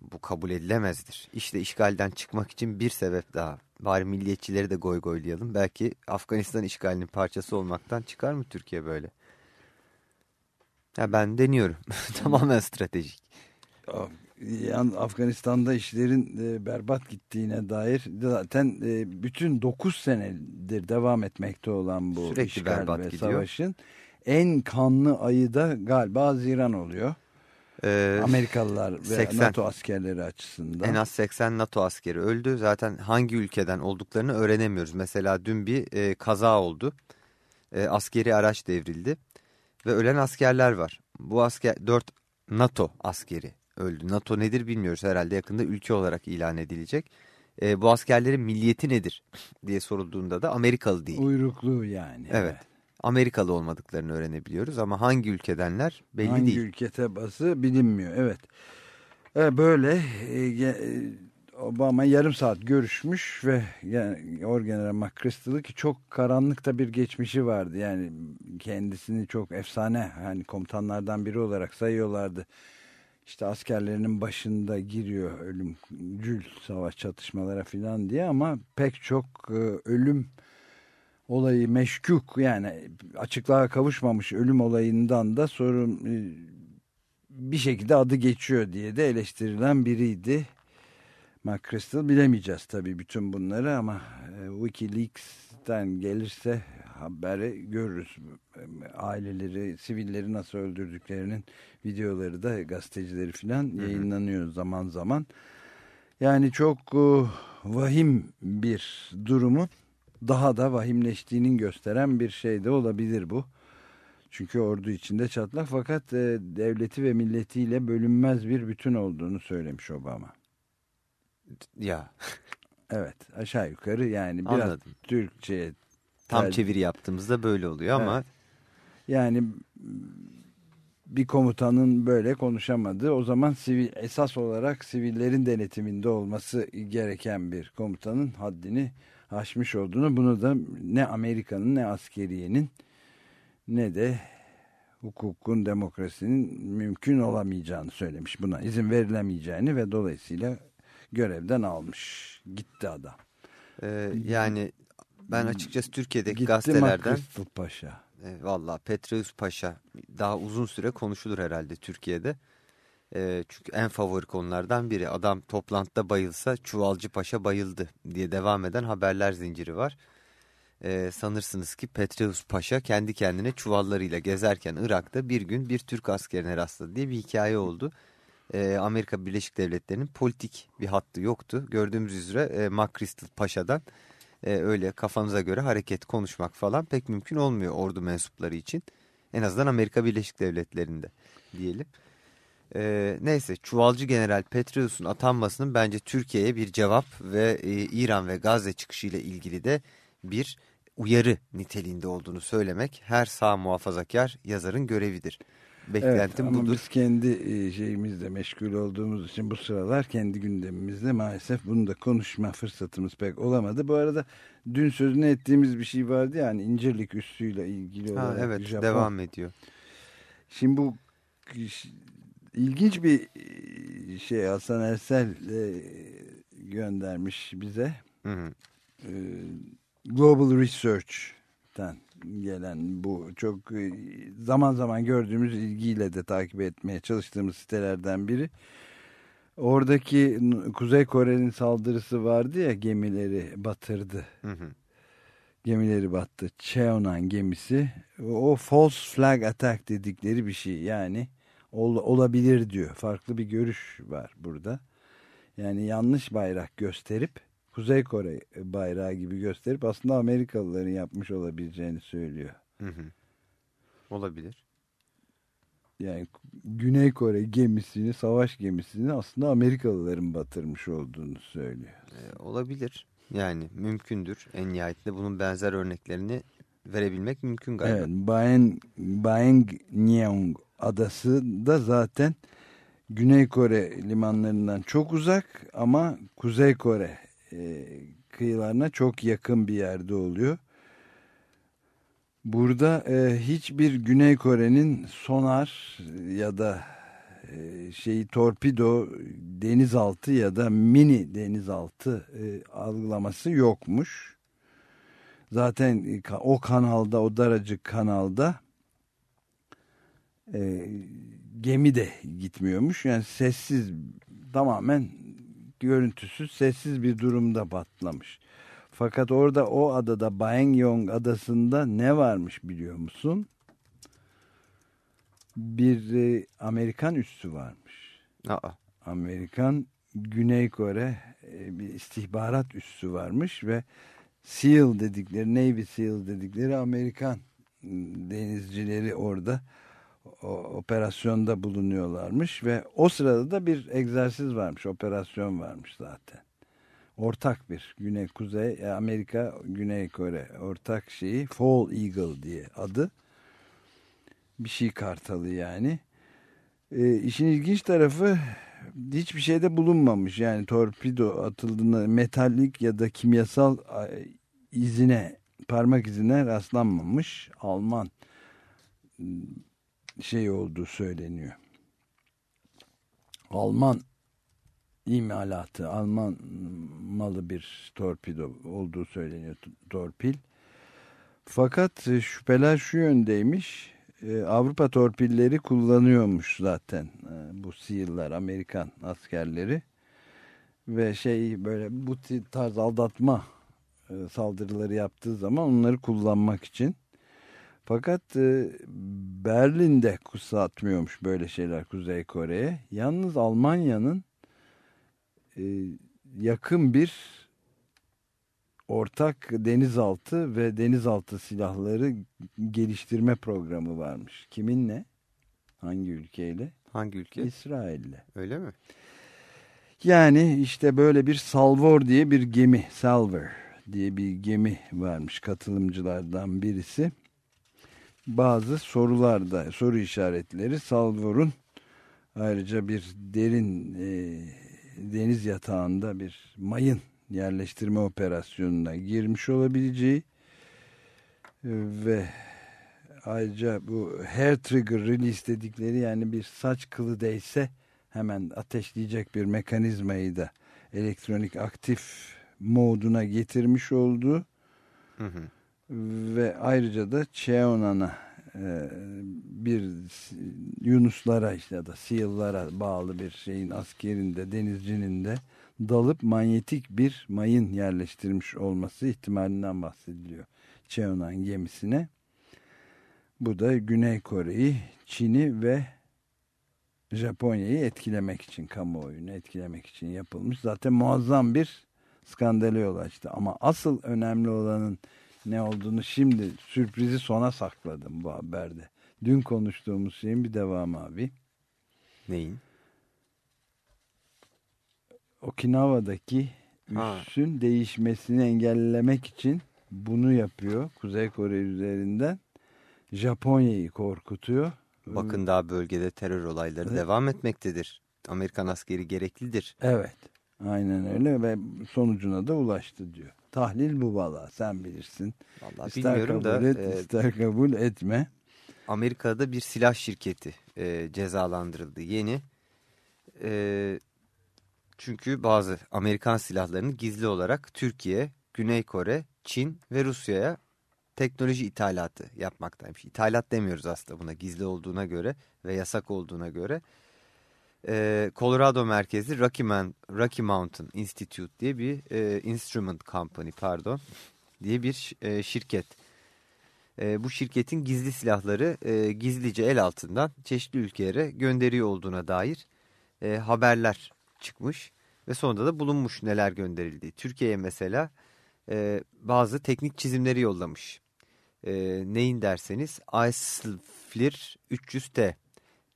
Bu kabul edilemezdir. İşte işgalden çıkmak için bir sebep daha. Bari milliyetçileri de goy goylayalım. Belki Afganistan işgalinin parçası olmaktan çıkar mı Türkiye böyle? Ya ben deniyorum. Tamamen stratejik. Yani Afganistan'da işlerin e, berbat gittiğine dair zaten e, bütün 9 senedir devam etmekte olan bu Sürekli işgal berbat ve gidiyor. savaşın en kanlı ayı da galiba Haziran oluyor. Ee, Amerikalılar ve 80. NATO askerleri açısından. En az 80 NATO askeri öldü. Zaten hangi ülkeden olduklarını öğrenemiyoruz. Mesela dün bir e, kaza oldu. E, askeri araç devrildi. Ve ölen askerler var. Bu asker 4 NATO askeri öldü. NATO nedir bilmiyoruz. Herhalde yakında ülke olarak ilan edilecek. E, bu askerlerin milliyeti nedir diye sorulduğunda da Amerikalı değil. Uyruklu yani. Evet. Amerikalı olmadıklarını öğrenebiliyoruz ama hangi ülkedenler belli Hangi değil. ülke tebası bilinmiyor. Evet. E, böyle e, e, Obama yarım saat görüşmüş ve yani Orgeneral McChrystal'ı ki çok karanlıkta bir geçmişi vardı. Yani kendisini çok efsane hani komutanlardan biri olarak sayıyorlardı. İşte askerlerinin başında giriyor ölümcül savaş çatışmalara filan diye ama pek çok e, ölüm olayı meşkuk yani açıklığa kavuşmamış ölüm olayından da sorun e, bir şekilde adı geçiyor diye de eleştirilen biriydi. McChrystal bilemeyeceğiz tabii bütün bunları ama e, Wikileaks'ten gelirse haberi görürüz. Aileleri, sivilleri nasıl öldürdüklerinin videoları da gazetecileri falan yayınlanıyor zaman zaman. Yani çok e, vahim bir durumun daha da vahimleştiğinin gösteren bir şey de olabilir bu. Çünkü ordu içinde çatlak fakat e, devleti ve milletiyle bölünmez bir bütün olduğunu söylemiş Obama. Ya Evet aşağı yukarı yani biraz Anladım. Türkçe'ye tam çeviri yaptığımızda böyle oluyor ama Evet. yani bir komutanın böyle konuşamadığı o zaman sivil esas olarak sivillerin denetiminde olması gereken bir komutanın haddini aşmış olduğunu bunu da ne Amerika'nın ne askeriyenin ne de hukukun demokrasinin mümkün olamayacağını söylemiş buna izin verilemeyeceğini ve dolayısıyla görevden almış gitti adam. e, yani ben açıkçası Türkiye'deki Gitti gazetelerden McChrystal Paşa. e, valla Petraeus Paşa daha uzun süre konuşulur herhalde Türkiye'de. E, çünkü en favori konulardan biri adam toplantıda bayılsa Çuvalcı Paşa bayıldı diye devam eden haberler zinciri var. E, sanırsınız ki Petraeus Paşa kendi kendine çuvallarıyla gezerken Irak'ta bir gün bir Türk askerine rastladı diye bir hikaye oldu. E, Amerika Birleşik Devletleri'nin politik bir hattı yoktu. Gördüğümüz üzere e, McChrystal Paşa'dan e, öyle kafanıza göre hareket konuşmak falan pek mümkün olmuyor ordu mensupları için. En azından Amerika Birleşik Devletleri'nde diyelim. E, neyse Çuvalcı General Petraeus'un atanmasının bence Türkiye'ye bir cevap ve e, İran ve Gazze çıkışıyla ilgili de bir uyarı niteliğinde olduğunu söylemek her sağ muhafazakar yazarın görevidir. Beklentim evet, budur. biz kendi e, şeyimizle meşgul olduğumuz için bu sıralar kendi gündemimizde maalesef bunu da konuşma fırsatımız pek olamadı. Bu arada dün sözünü ettiğimiz bir şey vardı ya hani incirlik üssüyle ilgili Ha, olarak evet Japon. devam ediyor. Şimdi bu ilginç bir şey Hasan Ersel e, göndermiş bize. Hı hı. E, Global Research'ten gelen bu çok e, zaman zaman gördüğümüz ilgiyle de takip etmeye çalıştığımız sitelerden biri. Oradaki Kuzey Kore'nin saldırısı vardı ya gemileri batırdı. Hı hı. Gemileri battı. Cheonan gemisi. O false flag attack dedikleri bir şey. Yani ol- olabilir diyor. Farklı bir görüş var burada. Yani yanlış bayrak gösterip Kuzey Kore bayrağı gibi gösterip aslında Amerikalıların yapmış olabileceğini söylüyor. Hı hı. Olabilir. Yani Güney Kore gemisini, savaş gemisini aslında Amerikalıların batırmış olduğunu söylüyor. Ee, olabilir. Yani mümkündür. En nihayetinde bunun benzer örneklerini verebilmek mümkün galiba. Evet, Baeng, Baengnyong adası da zaten Güney Kore limanlarından çok uzak ama Kuzey Kore e, kıyılarına çok yakın bir yerde oluyor. Burada e, hiçbir Güney Kore'nin sonar ya da e, şeyi torpido denizaltı ya da mini denizaltı e, algılaması yokmuş. Zaten ka- o kanalda, o daracık kanalda e, gemi de gitmiyormuş. Yani sessiz, tamamen görüntüsüz, sessiz bir durumda patlamış. Fakat orada o adada Baengyong adasında ne varmış biliyor musun? Bir e, Amerikan üssü varmış. Aa, Amerikan Güney Kore e, bir istihbarat üssü varmış ve SEAL dedikleri Navy SEAL dedikleri Amerikan denizcileri orada operasyonda bulunuyorlarmış ve o sırada da bir egzersiz varmış operasyon varmış zaten ortak bir Güney Kuzey e, Amerika Güney Kore ortak şeyi Fall Eagle diye adı bir şey kartalı yani e, işin ilginç tarafı hiçbir şeyde bulunmamış. Yani torpido atıldığında metalik ya da kimyasal izine, parmak izine rastlanmamış. Alman m, şey olduğu söyleniyor. Alman imalatı, Alman malı bir torpido olduğu söyleniyor. Torpil. Fakat e, şüpheler şu yöndeymiş. e, Avrupa torpilleri kullanıyormuş zaten e, bu SEAL'lar, Amerikan askerleri. Ve şey böyle bu tarz aldatma saldırıları yaptığı zaman onları kullanmak için. Fakat e, Berlin'de kusatmıyormuş böyle şeyler Kuzey Kore'ye. Yalnız Almanya'nın e, yakın bir ortak denizaltı ve denizaltı silahları geliştirme programı varmış. Kiminle? Hangi ülkeyle? hangi ülke? İsrail'le. Öyle mi? Yani işte böyle bir Salvor diye bir gemi, Salver diye bir gemi varmış katılımcılardan birisi. Bazı sorularda, soru işaretleri Salvor'un ayrıca bir derin e, deniz yatağında bir mayın yerleştirme operasyonuna girmiş olabileceği e, ve ayrıca bu hair trigger release dedikleri yani bir saç kılı değse hemen ateşleyecek bir mekanizmayı da elektronik aktif moduna getirmiş olduğu Hı hı. Ve ayrıca da Cheonan'a e, bir Yunuslara işte ya da SEAL'lara bağlı bir şeyin askerinde denizcinin de dalıp manyetik bir mayın yerleştirmiş olması ihtimalinden bahsediliyor Cheonan gemisine. Bu da Güney Kore'yi, Çin'i ve Japonya'yı etkilemek için, kamuoyunu etkilemek için yapılmış. Zaten muazzam bir skandale yol açtı. Ama asıl önemli olanın ne olduğunu şimdi sürprizi sona sakladım bu haberde. Dün konuştuğumuz şeyin bir devamı abi. Neyin? Okinawa'daki Ha. üssün değişmesini engellemek için bunu yapıyor. Kuzey Kore üzerinden Japonya'yı korkutuyor. Bakın daha bölgede terör olayları Evet. devam etmektedir. Amerikan askeri gereklidir. Evet. Aynen öyle ve sonucuna da ulaştı diyor. Tahlil bu valla sen bilirsin. Vallahi İster bilmiyorum kabul da et, e, ister kabul etme. Amerika'da bir silah şirketi e, cezalandırıldı yeni. E, çünkü bazı Amerikan silahlarını gizli olarak Türkiye, Güney Kore, Çin ve Rusya'ya teknoloji ithalatı yapmaktaymış. İthalat demiyoruz aslında buna gizli olduğuna göre ve yasak olduğuna göre. E, Colorado merkezli Rocky, Man, Rocky Mountain Institute diye bir e, instrument company pardon diye bir e, şirket. E, bu şirketin gizli silahları e, gizlice el altından çeşitli ülkelere gönderiyor olduğuna dair e, haberler çıkmış ve sonunda da bulunmuş neler gönderildiği. Türkiye'ye mesela e, bazı teknik çizimleri yollamış. E, neyin derseniz ISILFLIR 300T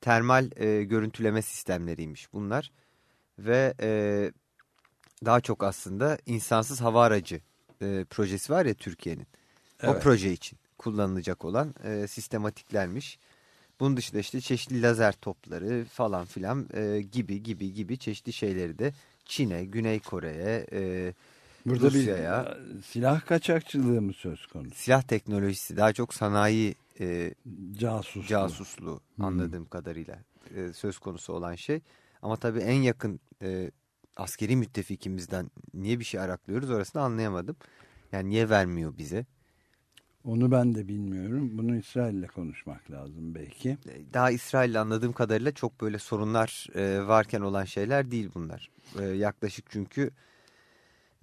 termal e, görüntüleme sistemleriymiş bunlar. Ve e, daha çok aslında insansız hava aracı e, projesi var ya Türkiye'nin. O Evet. proje için kullanılacak olan e, sistematiklermiş. Bunun dışında işte çeşitli lazer topları falan filan e, gibi gibi gibi çeşitli şeyleri de Çin'e, Güney Kore'ye, e, Burada Rusya'ya bir silah kaçakçılığı mı söz konusu? silah teknolojisi daha çok sanayi e, Casus. casusluğu anladığım kadarıyla e, söz konusu olan şey. Ama tabii en yakın e, askeri müttefikimizden niye bir şey araklıyoruz orasını anlayamadım. Yani niye vermiyor bize? Onu ben de bilmiyorum. Bunu İsrail'le konuşmak lazım belki. E, Daha İsrail'le anladığım kadarıyla çok böyle sorunlar e, varken olan şeyler değil bunlar. E, yaklaşık çünkü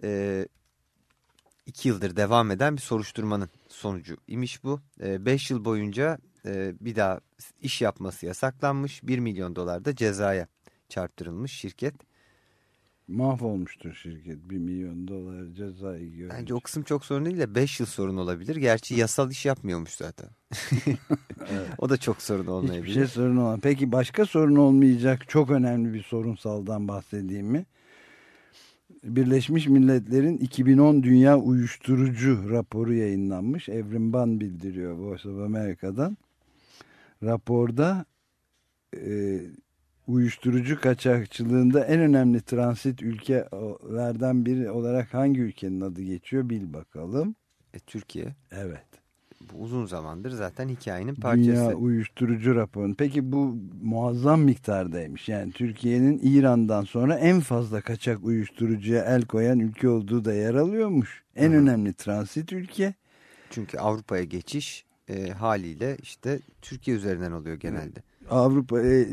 e, iki yıldır devam eden bir soruşturmanın sonucu imiş bu. E, beş yıl boyunca e, bir daha iş yapması yasaklanmış. Bir milyon dolar da cezaya çarptırılmış şirket. Mahvolmuştur şirket. Bir milyon dolar cezayı görmüş. Bence o kısım çok sorun değil de 5 yıl sorun olabilir. Gerçi yasal iş yapmıyormuş zaten. O da çok sorun olmayabilir. Hiçbir şey sorun olmaz. Peki başka sorun olmayacak çok önemli bir sorunsaldan bahsedeyim mi? Birleşmiş Milletler'in 2010 Dünya Uyuşturucu raporu yayınlanmış. Evrim Ban bildiriyor Voice of America'dan. Raporda e, uyuşturucu kaçakçılığında en önemli transit ülkelerden biri olarak hangi ülkenin adı geçiyor bil bakalım. E, Türkiye Evet. Uzun zamandır zaten hikayenin parçası. Dünya uyuşturucu raporu. Peki bu muazzam miktardaymış. Yani Türkiye'nin İran'dan sonra en fazla kaçak uyuşturucuya el koyan ülke olduğu da yer alıyormuş. En Hı hı. önemli transit ülke. Çünkü Avrupa'ya geçiş e, haliyle işte Türkiye üzerinden oluyor genelde. Avrupa, e,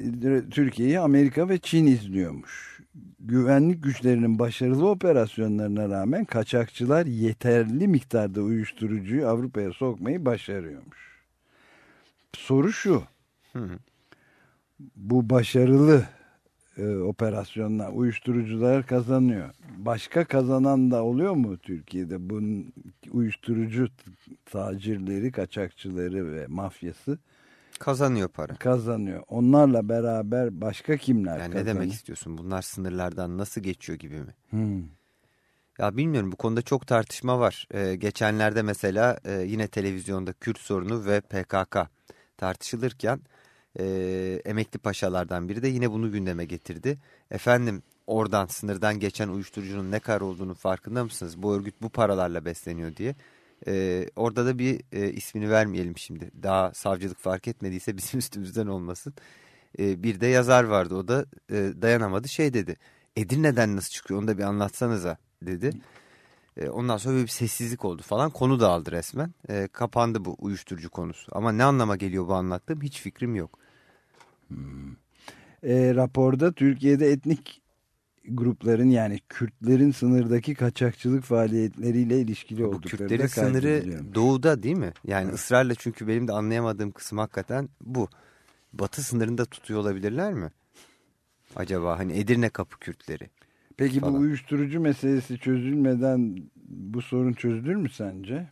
Türkiye'yi Amerika ve Çin izliyormuş. Güvenlik güçlerinin başarılı operasyonlarına rağmen kaçakçılar yeterli miktarda uyuşturucuyu Avrupa'ya sokmayı başarıyormuş. Soru şu. Hı hı. bu başarılı e, operasyonlar uyuşturucular kazanıyor. Başka kazanan da oluyor mu Türkiye'de? Bunun uyuşturucu tacirleri, kaçakçıları ve mafyası Kazanıyor para. kazanıyor. Onlarla beraber başka kimler Yani ne kazanıyor? demek istiyorsun? Bunlar sınırlardan nasıl geçiyor gibi mi? Hmm. Ya bilmiyorum bu konuda çok tartışma var. Ee, geçenlerde mesela e, yine televizyonda Kürt sorunu ve PKK tartışılırken e, emekli paşalardan biri de yine bunu gündeme getirdi. Efendim oradan sınırdan geçen uyuşturucunun ne kadar olduğunu farkında mısınız? Bu örgüt bu paralarla besleniyor diye. Ee, orada da bir e, ismini vermeyelim şimdi. Daha savcılık fark etmediyse bizim üstümüzden olmasın. Ee, bir de yazar vardı o da e, dayanamadı şey dedi. Edirne'den nasıl çıkıyor onu da bir anlatsanıza dedi. E, ondan sonra bir sessizlik oldu falan. Konu dağıldı resmen. E, kapandı bu uyuşturucu konusu. Ama ne anlama geliyor bu anlattığım hiç fikrim yok. E, raporda Türkiye'de etnik grupların yani Kürtlerin sınırdaki kaçakçılık faaliyetleriyle ilişkili Bu oldukları Kürtlerin da sınırı doğuda değil mi? Yani ısrarla çünkü benim de anlayamadığım kısım hakikaten bu. Batı sınırında tutuyor olabilirler mi? Acaba hani Edirne kapı Kürtleri. Peki falan. bu uyuşturucu meselesi çözülmeden bu sorun çözülür mü sence?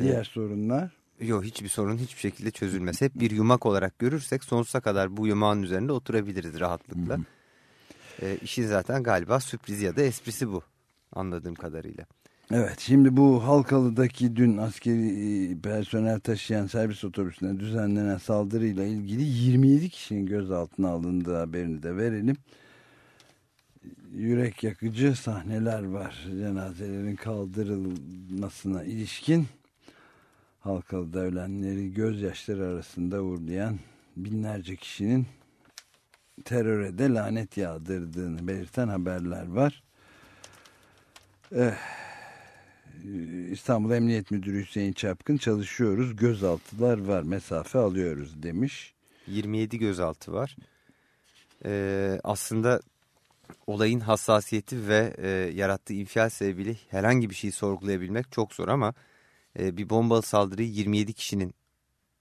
Diğer Evet. sorunlar? Yok hiçbir sorun hiçbir şekilde çözülmez. Hep bir yumak olarak görürsek sonsuza kadar bu yumağın üzerinde oturabiliriz rahatlıkla. E, işin zaten galiba sürprizi ya da esprisi bu anladığım kadarıyla. Evet şimdi bu Halkalı'daki dün askeri e, personel taşıyan servis otobüsüne düzenlenen saldırıyla ilgili 27 kişinin gözaltına alındığı haberini de verelim. Yürek yakıcı sahneler var cenazelerin kaldırılmasına ilişkin. Halkalı'da ölenleri gözyaşları arasında uğurlayan binlerce kişinin teröre de lanet yağdırdığını belirten haberler var. Eh, İstanbul Emniyet Müdürü Hüseyin Çapkın çalışıyoruz, gözaltılar var, mesafe alıyoruz demiş. 27 gözaltı var. Ee, aslında olayın hassasiyeti ve e, yarattığı infial sebebiyle herhangi bir şeyi sorgulayabilmek çok zor ama e, bir bombalı saldırıyı 27 kişinin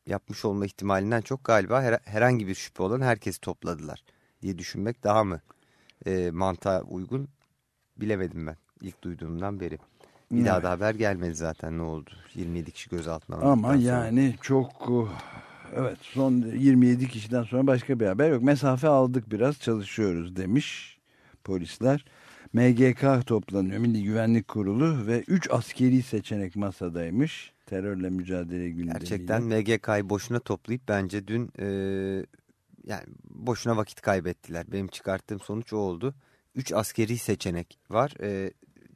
yapmış olma ihtimalinden çok galiba her, herhangi bir şüphe olan herkesi topladılar diye düşünmek daha mı e, mantığa uygun bilemedim ben ilk duyduğumdan beri. Bir Evet. daha da haber gelmedi zaten ne oldu 27 kişi gözaltına Ama alındıktan sonra. yani çok evet son 27 kişiden sonra başka bir haber yok. Mesafe aldık biraz çalışıyoruz demiş polisler. MGK toplanıyor Milli Güvenlik Kurulu ve 3 askeri seçenek masadaymış. Terörle mücadele gündemiyle. Gerçekten MGK'yı boşuna toplayıp bence dün e, yani boşuna vakit kaybettiler. Benim çıkarttığım sonuç o oldu. Üç askeri seçenek var. E,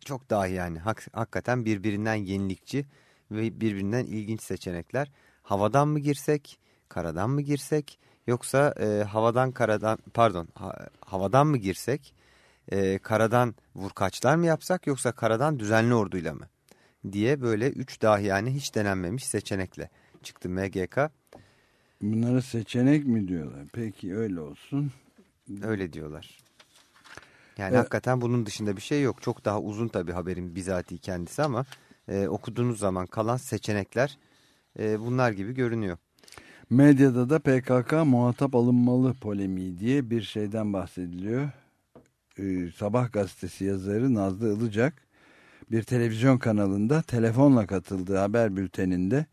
çok daha yani hak, hakikaten birbirinden yenilikçi ve birbirinden ilginç seçenekler. Havadan mı girsek, karadan mı girsek yoksa e, havadan karadan pardon ha- havadan mı girsek, e, karadan vurkaçlar mı yapsak yoksa karadan düzenli orduyla mı? Diye böyle üç dahi yani hiç denenmemiş seçenekle çıktı MGK. Bunlara seçenek mi diyorlar? Peki öyle olsun. Öyle diyorlar. Yani Evet. hakikaten bunun dışında bir şey yok. Çok daha uzun tabii haberin bizatihi kendisi ama e, okuduğunuz zaman kalan seçenekler e, bunlar gibi görünüyor. Medyada da PKK muhatap alınmalı polemiği diye bir şeyden bahsediliyor. Ee, Sabah gazetesi yazarı Nazlı Ilıcak bir televizyon kanalında telefonla katıldığı haber bülteninde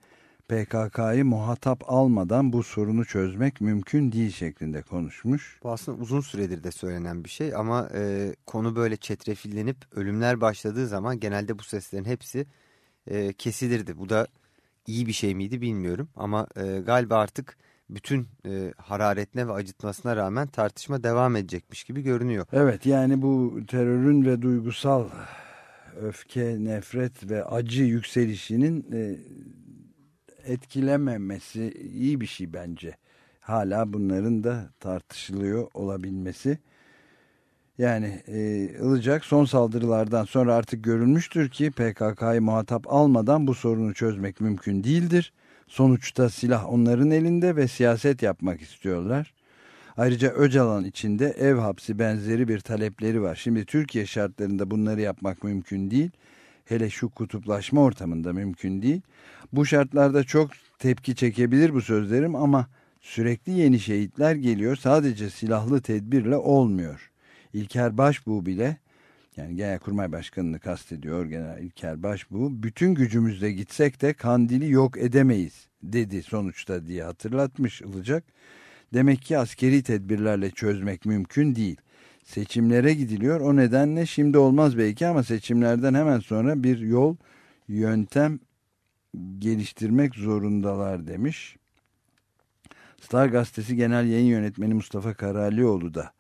PKK'yı muhatap almadan bu sorunu çözmek mümkün değil şeklinde konuşmuş. Bu aslında uzun süredir de söylenen bir şey ama e, konu böyle çetrefillenip ölümler başladığı zaman genelde bu seslerin hepsi e, kesilirdi. Bu da iyi bir şey miydi bilmiyorum ama e, galiba artık bütün e, hararetine ve acıtmasına rağmen tartışma devam edecekmiş gibi görünüyor. Evet yani bu terörün ve duygusal öfke, nefret ve acı yükselişinin e, etkilememesi iyi bir şey bence. Hala bunların da tartışılıyor olabilmesi. Yani e, Ilıcak son saldırılardan sonra artık görülmüştür ki PKK'yı muhatap almadan bu sorunu çözmek mümkün değildir. Sonuçta silah onların elinde ve siyaset yapmak istiyorlar. Ayrıca Öcalan içinde ev hapsi benzeri bir talepleri var. Şimdi Türkiye şartlarında bunları yapmak mümkün değil. Hele şu kutuplaşma ortamında mümkün değil. Bu şartlarda çok tepki çekebilir bu sözlerim ama sürekli yeni şehitler geliyor. Sadece silahlı tedbirle olmuyor. İlker Başbuğ bile yani Genelkurmay Başkanı'nı kastediyor Genel İlker Başbuğ. Bütün gücümüzle gitsek de Kandil'i yok edemeyiz dedi sonuçta diye hatırlatmış Ilıcak. Demek ki askeri tedbirlerle çözmek mümkün değil. Seçimlere gidiliyor. O nedenle şimdi olmaz belki ama seçimlerden hemen sonra bir yol, yöntem geliştirmek zorundalar demiş. Star Gazetesi Genel Yayın Yönetmeni Mustafa Karalioğlu da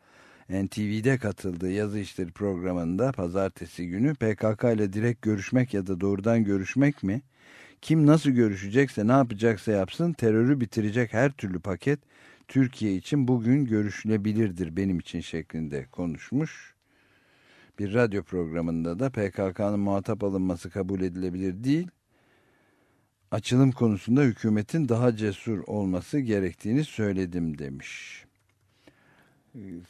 NTV'de katıldığı yazı işleri programında pazartesi günü PKK ile direkt görüşmek ya da doğrudan görüşmek mi? Kim nasıl görüşecekse ne yapacaksa yapsın terörü bitirecek her türlü paket Türkiye için bugün görüşülebilirdir benim için şeklinde konuşmuş. Bir radyo programında da PKK'nın muhatap alınması kabul edilebilir değil. Açılım konusunda hükümetin daha cesur olması gerektiğini söyledim demiş.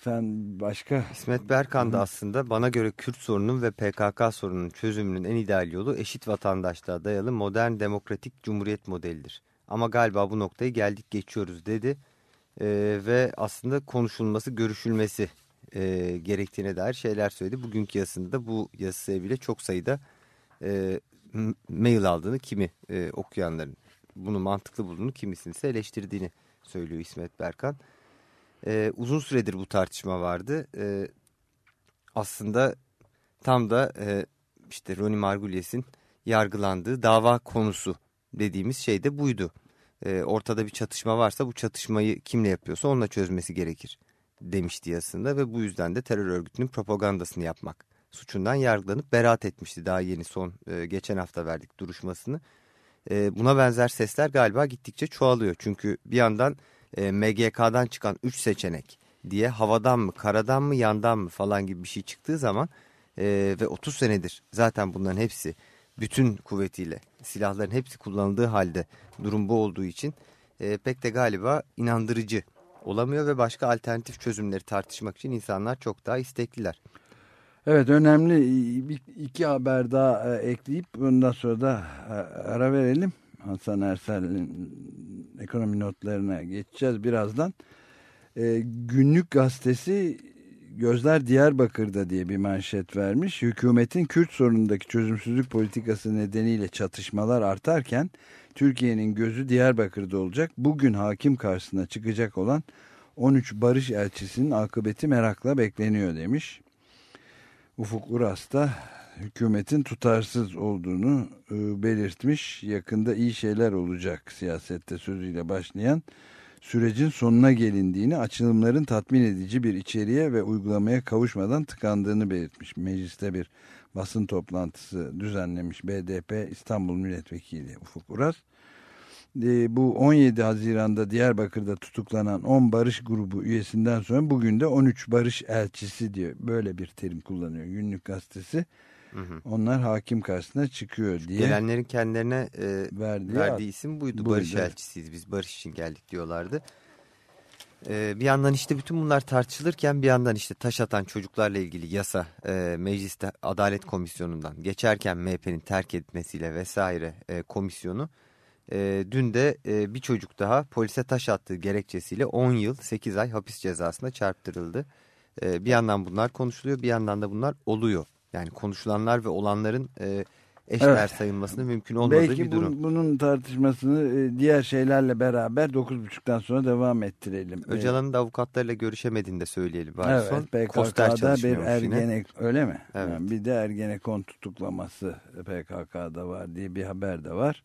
Sen başka İsmet Berkan da aslında bana göre Kürt sorunun ve PKK sorununun çözümünün en ideal yolu eşit vatandaşlığa dayalı modern demokratik cumhuriyet modelidir. Ama galiba bu noktayı geldik geçiyoruz dedi Ee, ve aslında konuşulması, görüşülmesi e, gerektiğine dair şeyler söyledi. Bugünkü yazısında da bu yazı sebebiyle çok sayıda e, mail aldığını kimi e, okuyanların bunu mantıklı bulduğunu kimisini ise eleştirdiğini söylüyor İsmet Berkan. Ee, uzun süredir bu tartışma vardı. Ee, aslında tam da e, işte Ronnie Margulies'in yargılandığı dava konusu dediğimiz şey de buydu. Ee, ortada bir çatışma varsa bu çatışmayı kimle yapıyorsa onunla çözmesi gerekir demişti yazısında ve bu yüzden de terör örgütünün propagandasını yapmak suçundan yargılanıp beraat etmişti daha yeni son e, geçen hafta verdik duruşmasını. e, buna benzer sesler galiba gittikçe çoğalıyor. Çünkü bir yandan e, MGK'dan çıkan 3 seçenek diye havadan mı, karadan mı, yandan mı falan gibi bir şey çıktığı zaman e, ve 30 senedir zaten bunların hepsi bütün kuvvetiyle silahların hepsi kullanıldığı halde durum bu olduğu için e, pek de galiba inandırıcı olamıyor ve başka alternatif çözümleri tartışmak için insanlar çok daha istekliler. Evet önemli bir, iki haber daha e, ekleyip bundan sonra da e, ara verelim. Hasan Ersel'in ekonomi notlarına geçeceğiz birazdan. E, günlük gazetesi Gözler Diyarbakır'da diye bir manşet vermiş. Hükümetin Kürt sorunundaki çözümsüzlük politikası nedeniyle çatışmalar artarken Türkiye'nin gözü Diyarbakır'da olacak. Bugün hakim karşısına çıkacak olan 13 barış elçisinin akıbeti merakla bekleniyor demiş. Ufuk Uras da hükümetin tutarsız olduğunu e, belirtmiş. Yakında iyi şeyler olacak siyasette sözüyle başlayan sürecin sonuna gelindiğini, açılımların tatmin edici bir içeriğe ve uygulamaya kavuşmadan tıkandığını belirtmiş. Mecliste bir basın toplantısı düzenlemiş BDP İstanbul Milletvekili Ufuk Uras. E, bu 17 Haziran'da Diyarbakır'da tutuklanan 10 barış grubu üyesinden sonra bugün de 13 barış elçisi diyor. Böyle bir terim kullanıyor günlük gazetesi. Hı hı. Onlar hakim karşısına çıkıyor diye. Gelenlerin kendilerine e, verdiği, verdiği isim buydu. buydu. Barış elçisiyiz biz barış için geldik diyorlardı. E, bir yandan işte bütün bunlar tartışılırken bir yandan işte taş atan çocuklarla ilgili yasa e, mecliste Adalet Komisyonu'ndan geçerken MHP'nin terk etmesiyle vesaire e, komisyonu e, dün de e, bir çocuk daha polise taş attığı gerekçesiyle 10 yıl 8 ay hapis cezasına çarptırıldı. E, bir yandan bunlar konuşuluyor bir yandan da bunlar oluyor. Yani konuşulanlar ve olanların e, eşdeğer evet. sayılmasının mümkün olmadığı Belki bir durum. Bu, bunun tartışmasını e, diğer şeylerle beraber 9.30'dan sonra devam ettirelim. Öcalan'ın da avukatlarıyla görüşemediğini de söyleyelim. Var evet son. PKK'da bir Ergenek öyle mi? Evet. Yani bir de Ergenekon tutuklaması PKK'da var diye bir haber de var.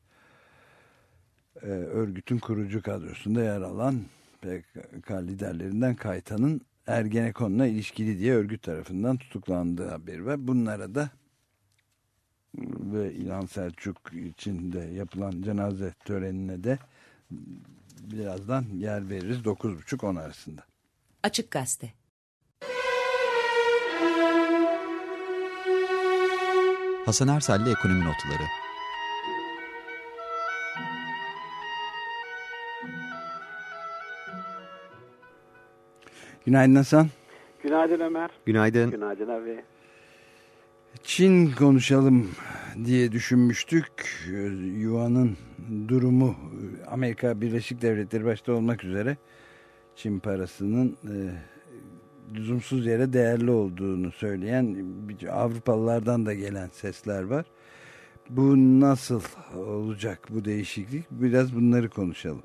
Ee, örgütün kurucu kadrosunda yer alan PKK liderlerinden Kaytan'ın Ergenekon'la ilişkili diye örgüt tarafından tutuklandığı haberi var. Bunlara da ve İlhan Selçuk için de yapılan cenaze törenine de birazdan yer veririz 9.30-10 arasında. Açık Gazete Hasan Ersel'le Ekonomi Notları Günaydın Hasan. Günaydın Ömer. Günaydın. Günaydın abi. Çin konuşalım diye düşünmüştük. Yuan'ın durumu Amerika Birleşik Devletleri başta olmak üzere Çin parasının e, lüzumsuz yere değerli olduğunu söyleyen Avrupalılardan da gelen sesler var. Bu nasıl olacak bu değişiklik? Biraz bunları konuşalım.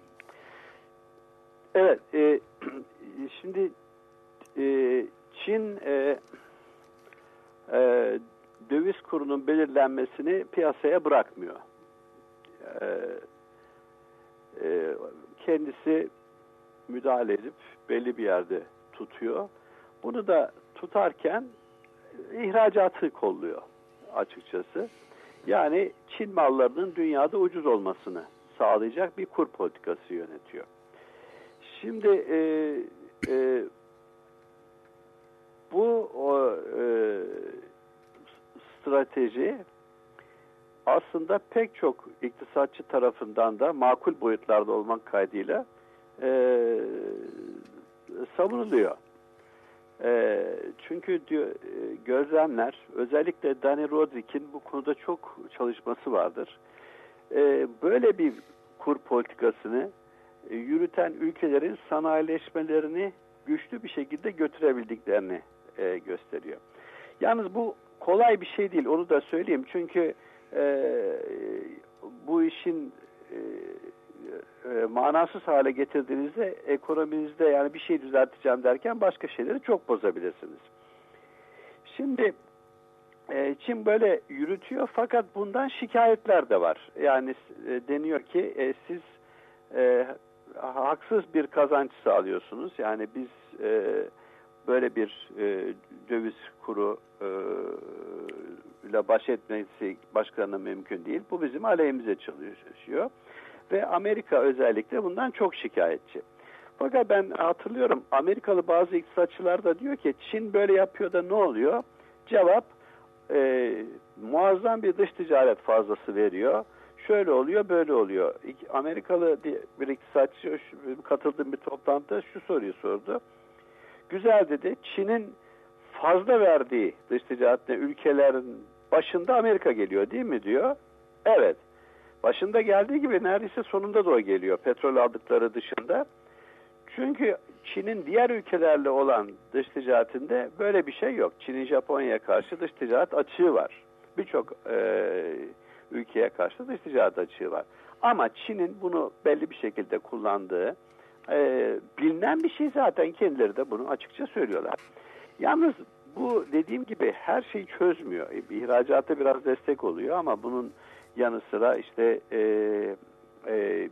Evet, e, şimdi e, Çin e, e, döviz kurunun belirlenmesini piyasaya bırakmıyor. E, e, kendisi müdahale edip belli bir yerde tutuyor. Bunu da tutarken ihracatı kolluyor açıkçası. Yani Çin mallarının dünyada ucuz olmasını sağlayacak bir kur politikası yönetiyor. Şimdi e, e, bu o, e, strateji aslında pek çok iktisatçı tarafından da makul boyutlarda olmak kaydıyla e, savunuluyor. E, çünkü diyor, e, gözlemler, özellikle Danny Roderick'in bu konuda çok çalışması vardır. E, böyle bir kur politikasını e, yürüten ülkelerin sanayileşmelerini güçlü bir şekilde götürebildiklerini e, gösteriyor. Yalnız bu kolay bir şey değil onu da söyleyeyim çünkü e, bu işin e, e, manasız hale getirdiğinizde ekonominizde yani bir şey düzelteceğim derken başka şeyleri çok bozabilirsiniz. Şimdi e, Çin böyle yürütüyor fakat bundan şikayetler de var. Yani e, deniyor ki e, siz e, haksız bir kazanç sağlıyorsunuz. Yani biz e, böyle bir e, döviz kuru e, ile baş etmesi başkalarına mümkün değil. Bu bizim aleyhimize çalışıyor. Ve Amerika özellikle bundan çok şikayetçi. Fakat ben hatırlıyorum Amerikalı bazı iktisatçılar da diyor ki Çin böyle yapıyor da ne oluyor? Cevap e, muazzam bir dış ticaret fazlası veriyor. Şöyle oluyor böyle oluyor. Amerikalı bir iktisatçı katıldığım bir toplantıda şu soruyu sordu. Güzel dedi Çin'in fazla verdiği dış ticaretle ülkelerin başında Amerika geliyor değil mi diyor. Evet. Başında geldiği gibi neredeyse sonunda da o geliyor petrol aldıkları dışında. Çünkü Çin'in diğer ülkelerle olan dış ticaretinde böyle bir şey yok. Çin'in Japonya'ya karşı dış ticaret açığı var. Birçok e, ülkeye karşı dış ticaret açığı var. Ama Çin'in bunu belli bir şekilde kullandığı e, bilinen bir şey zaten kendileri de bunu açıkça söylüyorlar. Yalnız bu dediğim gibi her şeyi çözmüyor. E, biraz destek oluyor ama bunun yanı sıra işte e, e,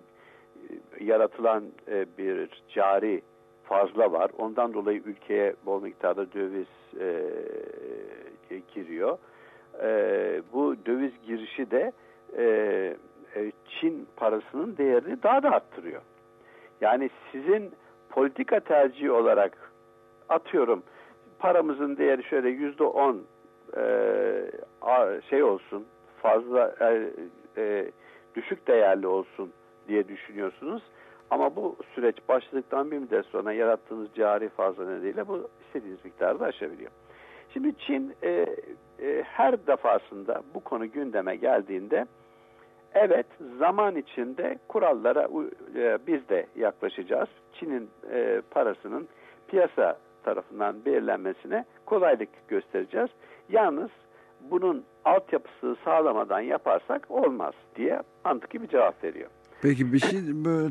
yaratılan e, bir cari fazla var. Ondan dolayı ülkeye bol miktarda döviz e, giriyor. E, bu döviz girişi de e, e, Çin parasının değerini daha da arttırıyor. Yani sizin politika tercihi olarak atıyorum paramızın değeri şöyle yüzde on e, şey olsun fazla e, e, düşük değerli olsun diye düşünüyorsunuz. Ama bu süreç başladıktan bir müddet sonra yarattığınız cari fazla nedeniyle bu istediğiniz miktarda aşabiliyor. Şimdi Çin e, e, her defasında bu konu gündeme geldiğinde evet zaman içinde kurallara e, biz de yaklaşacağız. Çin'in e, parasının piyasa tarafından belirlenmesine kolaylık göstereceğiz. Yalnız bunun altyapısı sağlamadan yaparsak olmaz diye mantıklı bir cevap veriyor. Peki bir şey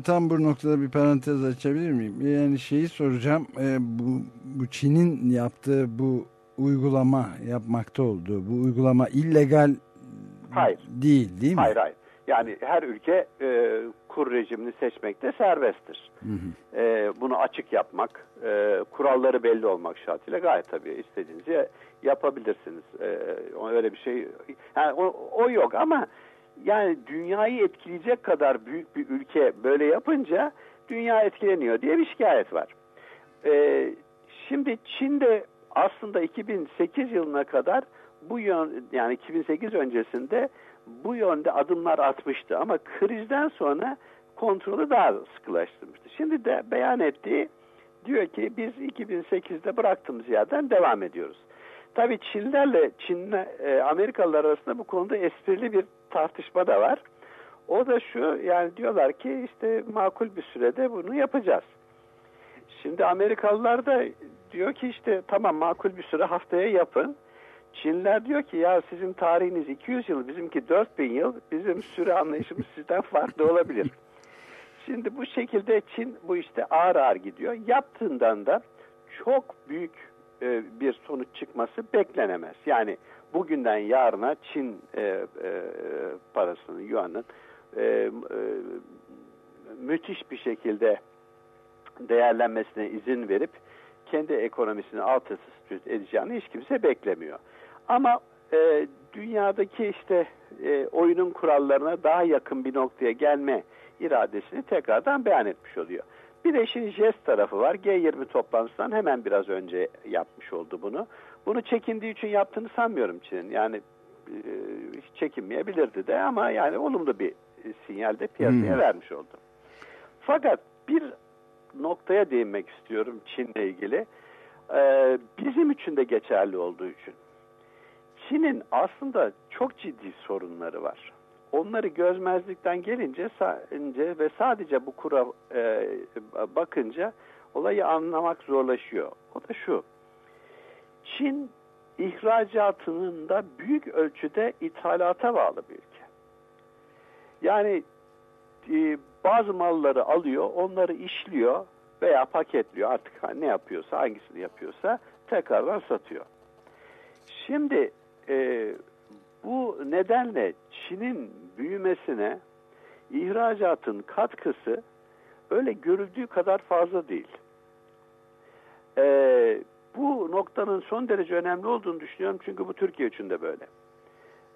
tam bu noktada bir parantez açabilir miyim? Yani şeyi soracağım. e, bu, bu Çin'in yaptığı bu uygulama yapmakta olduğu bu uygulama illegal Hayır. değil değil mi? Hayır hayır. Yani her ülke e, kur rejimini seçmekte serbesttir. Hı hı. E, bunu açık yapmak, e, kuralları belli olmak şartıyla gayet tabii istediğinizi yapabilirsiniz. E, öyle bir şey yani o, o yok ama yani dünyayı etkileyecek kadar büyük bir ülke böyle yapınca dünya etkileniyor diye bir şikayet var. E, şimdi Çin'de aslında 2008 yılına kadar bu yön yani 2008 öncesinde bu yönde adımlar atmıştı ama krizden sonra kontrolü daha sıkılaştırmıştı. Şimdi de beyan ettiği diyor ki biz 2008'de bıraktığımız yerden devam ediyoruz. Tabii Çinlerle Çin'le e, Amerikalılar arasında bu konuda esprili bir tartışma da var. O da şu yani diyorlar ki işte makul bir sürede bunu yapacağız. Şimdi Amerikalılar da diyor ki işte tamam makul bir süre haftaya yapın. Çinliler diyor ki ya sizin tarihiniz 200 yıl bizimki 4000 yıl bizim süre anlayışımız sizden farklı olabilir. Şimdi bu şekilde Çin bu işte ağır ağır gidiyor. Yaptığından da çok büyük e, bir sonuç çıkması beklenemez. Yani bugünden yarına Çin e, e, parasının, yuanın e, e, müthiş bir şekilde değerlenmesine izin verip kendi ekonomisini alt üst edeceğini hiç kimse beklemiyor. Ama e, dünyadaki işte e, oyunun kurallarına daha yakın bir noktaya gelme iradesini tekrardan beyan etmiş oluyor. Bir de işin jest tarafı var. G20 toplantısından hemen biraz önce yapmış oldu bunu. Bunu çekindiği için yaptığını sanmıyorum Çin'in. Yani e, hiç çekinmeyebilirdi de ama yani olumlu bir sinyal de piyasaya Hmm. vermiş oldu. Fakat bir noktaya değinmek istiyorum Çin'le ilgili. Ee, bizim için de geçerli olduğu için. Çin'in aslında çok ciddi sorunları var. Onları gözmezlikten gelince sadece ve sadece bu kura e, bakınca olayı anlamak zorlaşıyor. O da şu. Çin ihracatının da büyük ölçüde ithalata bağlı bir ülke. Yani e, bazı malları alıyor, onları işliyor veya paketliyor artık ne yapıyorsa, hangisini yapıyorsa tekrardan satıyor. Şimdi e, bu nedenle Çin'in büyümesine ihracatın katkısı öyle görüldüğü kadar fazla değil. E, bu noktanın son derece önemli olduğunu düşünüyorum çünkü bu Türkiye için de böyle.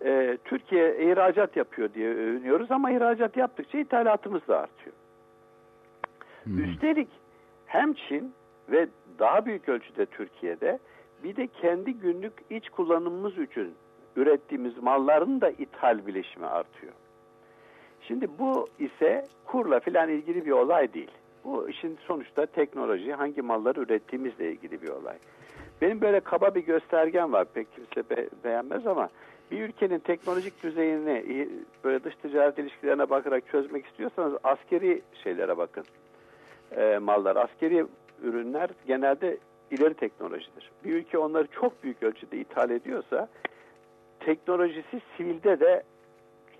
e, Türkiye ihracat yapıyor diye övünüyoruz ama ihracat yaptıkça ithalatımız da artıyor. Üstelik hem Çin ve daha büyük ölçüde Türkiye'de bir de kendi günlük iç kullanımımız için ürettiğimiz malların da ithal bileşimi artıyor. Şimdi bu ise kurla filan ilgili bir olay değil. Bu işin sonuçta teknoloji, hangi malları ürettiğimizle ilgili bir olay. Benim böyle kaba bir göstergem var. Pek kimse be- beğenmez ama bir ülkenin teknolojik düzeyini böyle dış ticaret ilişkilerine bakarak çözmek istiyorsanız askeri şeylere bakın. E, mallar, askeri ürünler genelde ileri teknolojidir. Bir ülke onları çok büyük ölçüde ithal ediyorsa teknolojisi sivilde de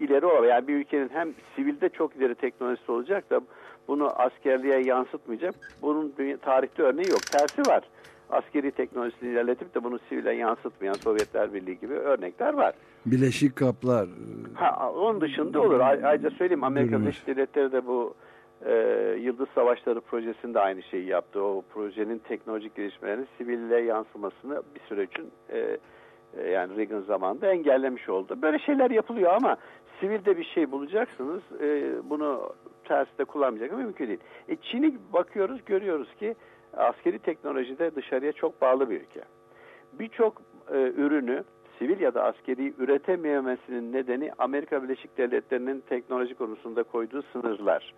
ileri olabilir. Yani bir ülkenin hem sivilde çok ileri teknolojisi olacak da bunu askerliğe yansıtmayacak. Bunun dünya- tarihte örneği yok. Tersi var. Askeri teknolojisini ilerletip de bunu sivile yansıtmayan Sovyetler Birliği gibi örnekler var. Bileşik kaplar. Ha, onun dışında olur. Ay- Ayrıca söyleyeyim Amerika. Birleşik Devletleri de bu e, Yıldız Savaşları projesinde aynı şeyi yaptı. O projenin teknolojik gelişmelerini siville yansımasını bir süre için e, e, yani Reagan zamanında engellemiş oldu. Böyle şeyler yapılıyor ama sivilde bir şey bulacaksınız. E, bunu terste kullanmayacak ama mümkün değil. E, Çin'i bakıyoruz görüyoruz ki askeri teknolojide dışarıya çok bağlı bir ülke. Birçok e, ürünü sivil ya da askeri üretememesinin nedeni Amerika Birleşik Devletleri'nin teknoloji konusunda koyduğu sınırlar.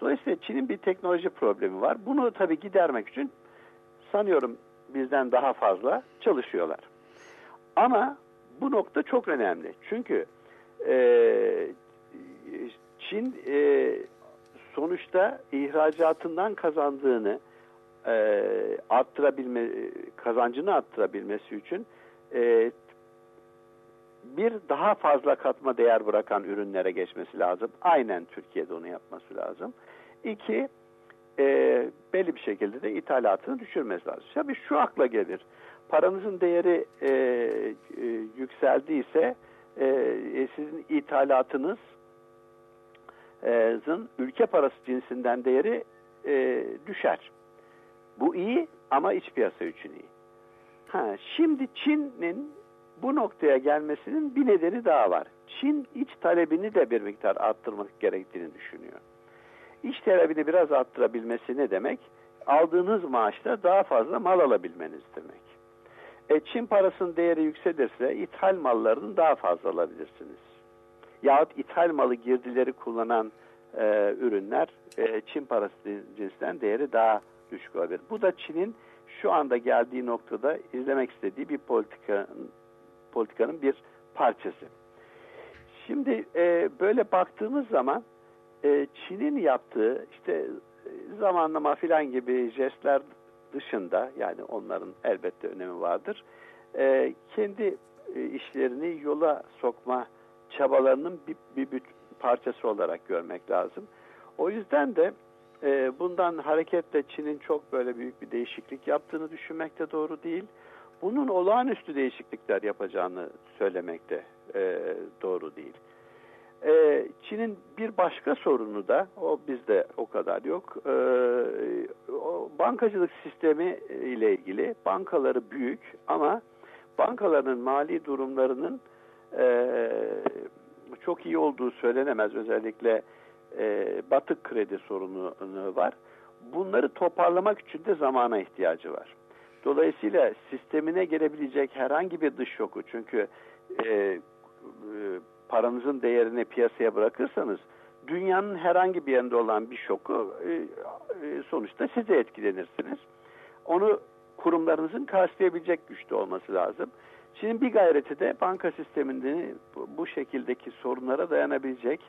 Dolayısıyla Çin'in bir teknoloji problemi var. Bunu tabii gidermek için sanıyorum bizden daha fazla çalışıyorlar. Ama bu nokta çok önemli. Çünkü e, Çin e, sonuçta ihracatından kazandığını e, arttırabilme kazancını arttırabilmesi için e, bir daha fazla katma değer bırakan ürünlere geçmesi lazım. Aynen Türkiye'de onu yapması lazım. İki, e, belli bir şekilde de ithalatını düşürmesi lazım. Tabii şu akla gelir. Paranızın değeri e, e, yükseldiyse e, e, sizin ithalatınız e, zın ülke parası cinsinden değeri e, düşer. Bu iyi ama iç piyasa için iyi. Ha, şimdi Çin'in bu noktaya gelmesinin bir nedeni daha var. Çin iç talebini de bir miktar arttırmak gerektiğini düşünüyor. İç talebini biraz arttırabilmesi ne demek? Aldığınız maaşta daha fazla mal alabilmeniz demek. E, Çin parasının değeri yükselirse ithal mallarını daha fazla alabilirsiniz. Yahut ithal malı girdileri kullanan e, ürünler e, Çin parası cinsinden değeri daha düşük olabilir. Bu da Çin'in şu anda geldiği noktada izlemek istediği bir politika, politikanın bir parçası. Şimdi e, böyle baktığımız zaman e, Çin'in yaptığı işte e, zamanlama filan gibi jestler dışında yani onların elbette önemi vardır. E, kendi e, işlerini yola sokma çabalarının bir, bir, bir parçası olarak görmek lazım. O yüzden de e, bundan hareketle Çin'in çok böyle büyük bir değişiklik yaptığını düşünmek de doğru değil. Bunun olağanüstü değişiklikler yapacağını söylemek de e, doğru değil. E, Çin'in bir başka sorunu da, o bizde o kadar yok, e, o bankacılık sistemi ile ilgili bankaları büyük ama bankaların mali durumlarının e, çok iyi olduğu söylenemez. Özellikle e, batık kredi sorunu var. Bunları toparlamak için de zamana ihtiyacı var. Dolayısıyla sistemine gelebilecek herhangi bir dış şoku çünkü e, e, paranızın değerini piyasaya bırakırsanız dünyanın herhangi bir yerinde olan bir şoku e, e, sonuçta size etkilenirsiniz. Onu kurumlarınızın karşılayabilecek güçte olması lazım. Şimdi bir gayreti de banka sistemini bu, bu şekildeki sorunlara dayanabilecek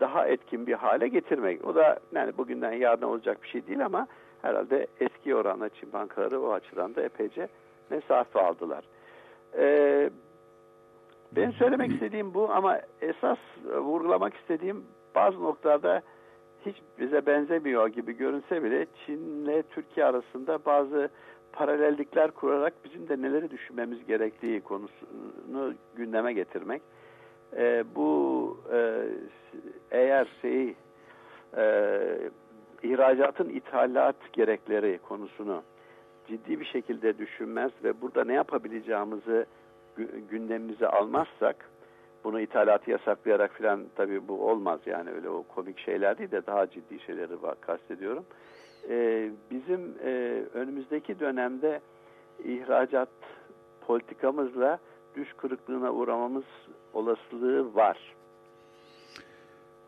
daha etkin bir hale getirmek. O da yani bugünden yarına olacak bir şey değil ama herhalde eski oranla Çin bankaları o açıdan da epeyce mesafe aldılar. Ee, benim söylemek istediğim bu ama esas vurgulamak istediğim bazı noktalarda hiç bize benzemiyor gibi görünse bile Çin'le Türkiye arasında bazı paralellikler kurarak bizim de neleri düşünmemiz gerektiği konusunu gündeme getirmek. Ee, bu e, eğer şey e, ihracatın ithalat gerekleri konusunu ciddi bir şekilde düşünmez ve burada ne yapabileceğimizi gündemimize almazsak bunu ithalatı yasaklayarak falan tabii bu olmaz yani öyle o komik şeyler değil de daha ciddi şeyleri var, kastediyorum. E, bizim e, önümüzdeki dönemde ihracat politikamızla düş kırıklığına uğramamız olasılığı var.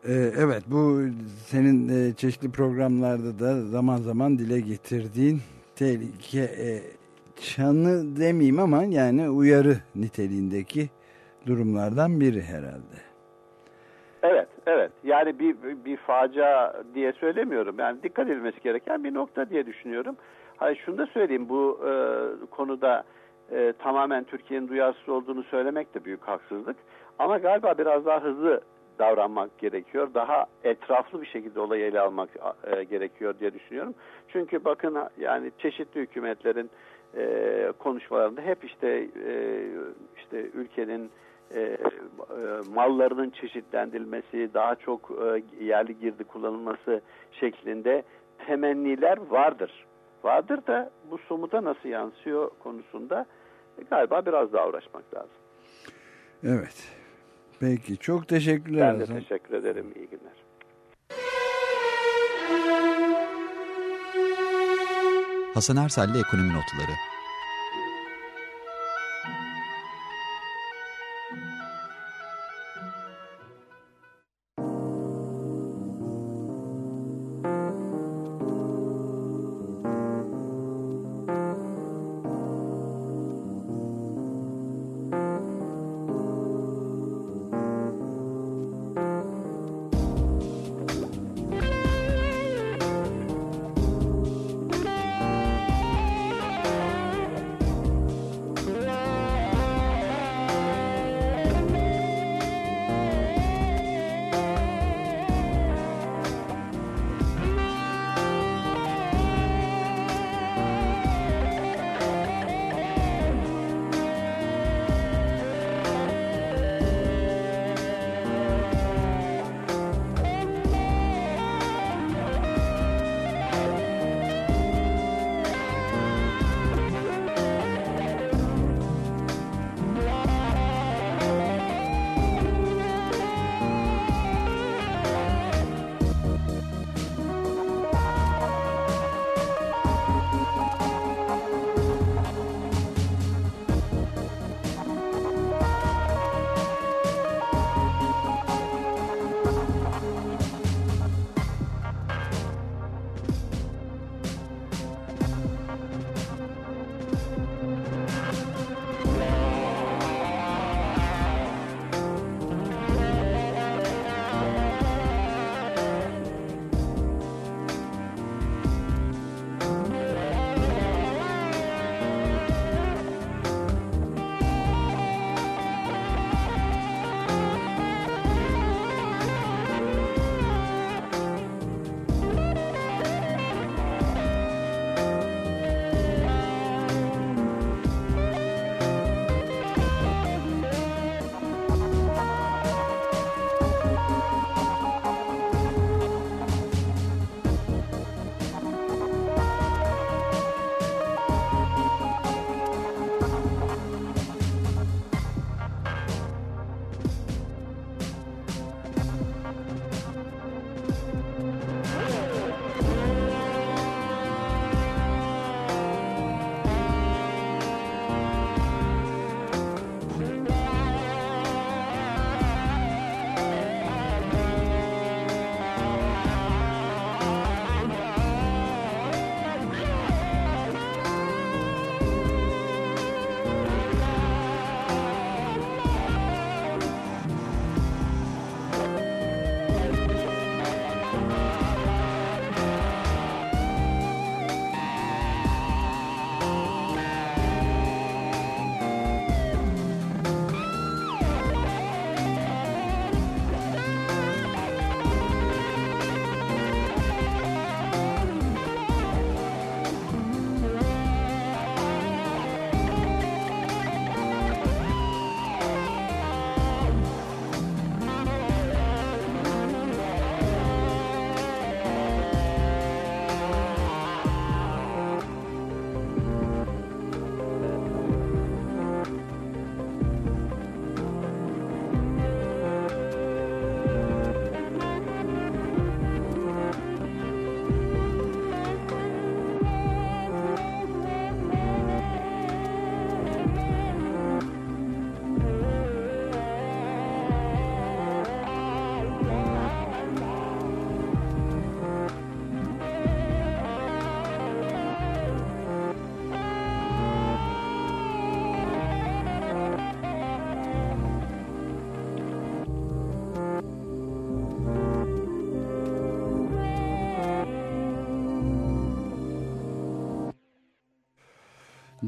Ee, evet bu senin e, çeşitli programlarda da zaman zaman dile getirdiğin tehlike e, çanı demeyeyim ama yani uyarı niteliğindeki durumlardan biri herhalde. Evet, evet. Yani bir bir facia diye söylemiyorum. Yani dikkat edilmesi gereken bir nokta diye düşünüyorum. Hayır şunu da söyleyeyim. Bu e, konuda e, tamamen Türkiye'nin duyarsız olduğunu söylemek de büyük haksızlık. Ama galiba biraz daha hızlı davranmak gerekiyor. Daha etraflı bir şekilde olayı ele almak e, gerekiyor diye düşünüyorum. Çünkü bakın yani çeşitli hükümetlerin e, konuşmalarında hep işte e, işte ülkenin e, e, mallarının çeşitlendirilmesi, daha çok e, yerli girdi kullanılması şeklinde temenniler vardır. Vardır da bu somuta nasıl yansıyor konusunda galiba biraz daha uğraşmak lazım. Evet. Peki çok teşekkürler. Ben de Hasan. teşekkür ederim. İyi günler. Hasan Ersel'le Ekonomi Notları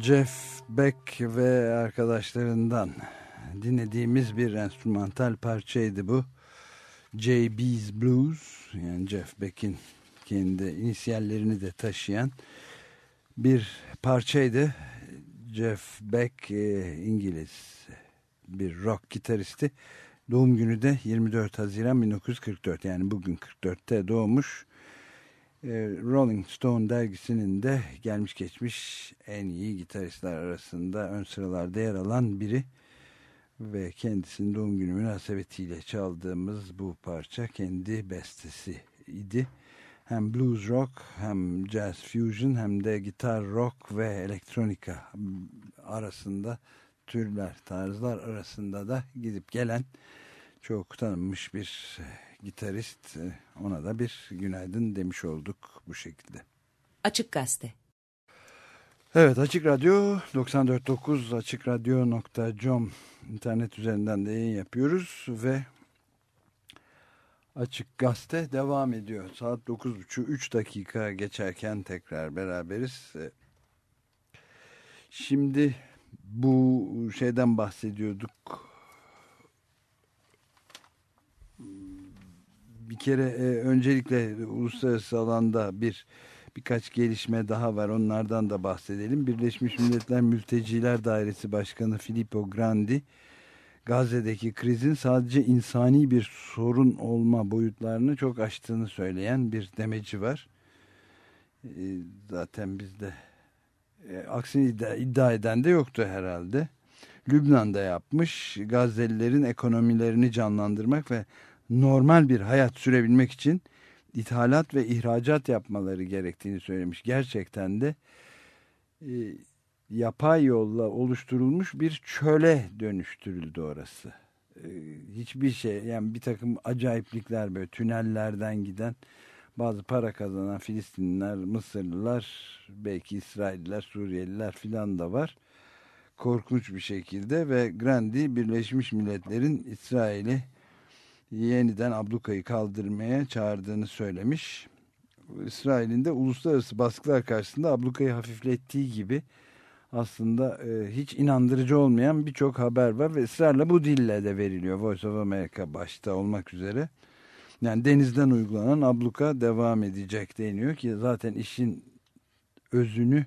Jeff Beck ve arkadaşlarından dinlediğimiz bir enstrümantal parçaydı bu. J.B.'s Blues yani Jeff Beck'in kendi inisiyallerini de taşıyan bir parçaydı. Jeff Beck e, İngiliz bir rock gitaristi. Doğum günü de 24 Haziran 1944 yani bugün 44'te doğmuş. E, Rolling Stone dergisinin de gelmiş geçmiş en iyi gitaristler arasında ön sıralarda yer alan biri ve kendisinin doğum günü münasebetiyle çaldığımız bu parça kendi bestesi idi. Hem blues rock hem jazz fusion hem de gitar rock ve elektronika arasında türler tarzlar arasında da gidip gelen çok tanınmış bir gitarist ona da bir günaydın demiş olduk bu şekilde. Açık Gazete. Evet Açık Radyo 94.9 açıkradyo.com internet üzerinden de yayın yapıyoruz ve Açık Gazete devam ediyor. Saat 9.30 3 dakika geçerken tekrar beraberiz. Şimdi bu şeyden bahsediyorduk. Bir kere e, öncelikle uluslararası alanda bir birkaç gelişme daha var. Onlardan da bahsedelim. Birleşmiş Milletler Mülteciler Dairesi Başkanı Filippo Grandi Gazze'deki krizin sadece insani bir sorun olma boyutlarını çok aştığını söyleyen bir demeci var. E, zaten bizde e, aksini iddia, iddia eden de yoktu herhalde. Lübnan'da yapmış Gazze'lilerin ekonomilerini canlandırmak ve normal bir hayat sürebilmek için ithalat ve ihracat yapmaları gerektiğini söylemiş. Gerçekten de e, yapay yolla oluşturulmuş bir çöle dönüştürüldü orası. E, hiçbir şey yani bir takım acayiplikler böyle tünellerden giden bazı para kazanan Filistinliler, Mısırlılar, belki İsrailliler, Suriyeliler filan da var. Korkunç bir şekilde ve Grandi Birleşmiş Milletler'in İsrail'i yeniden ablukayı kaldırmaya çağırdığını söylemiş. İsrail'in de uluslararası baskılar karşısında ablukayı hafiflettiği gibi aslında e, hiç inandırıcı olmayan birçok haber var ve ısrarla bu dille de veriliyor. Voice of America başta olmak üzere. Yani denizden uygulanan abluka devam edecek deniyor ki zaten işin özünü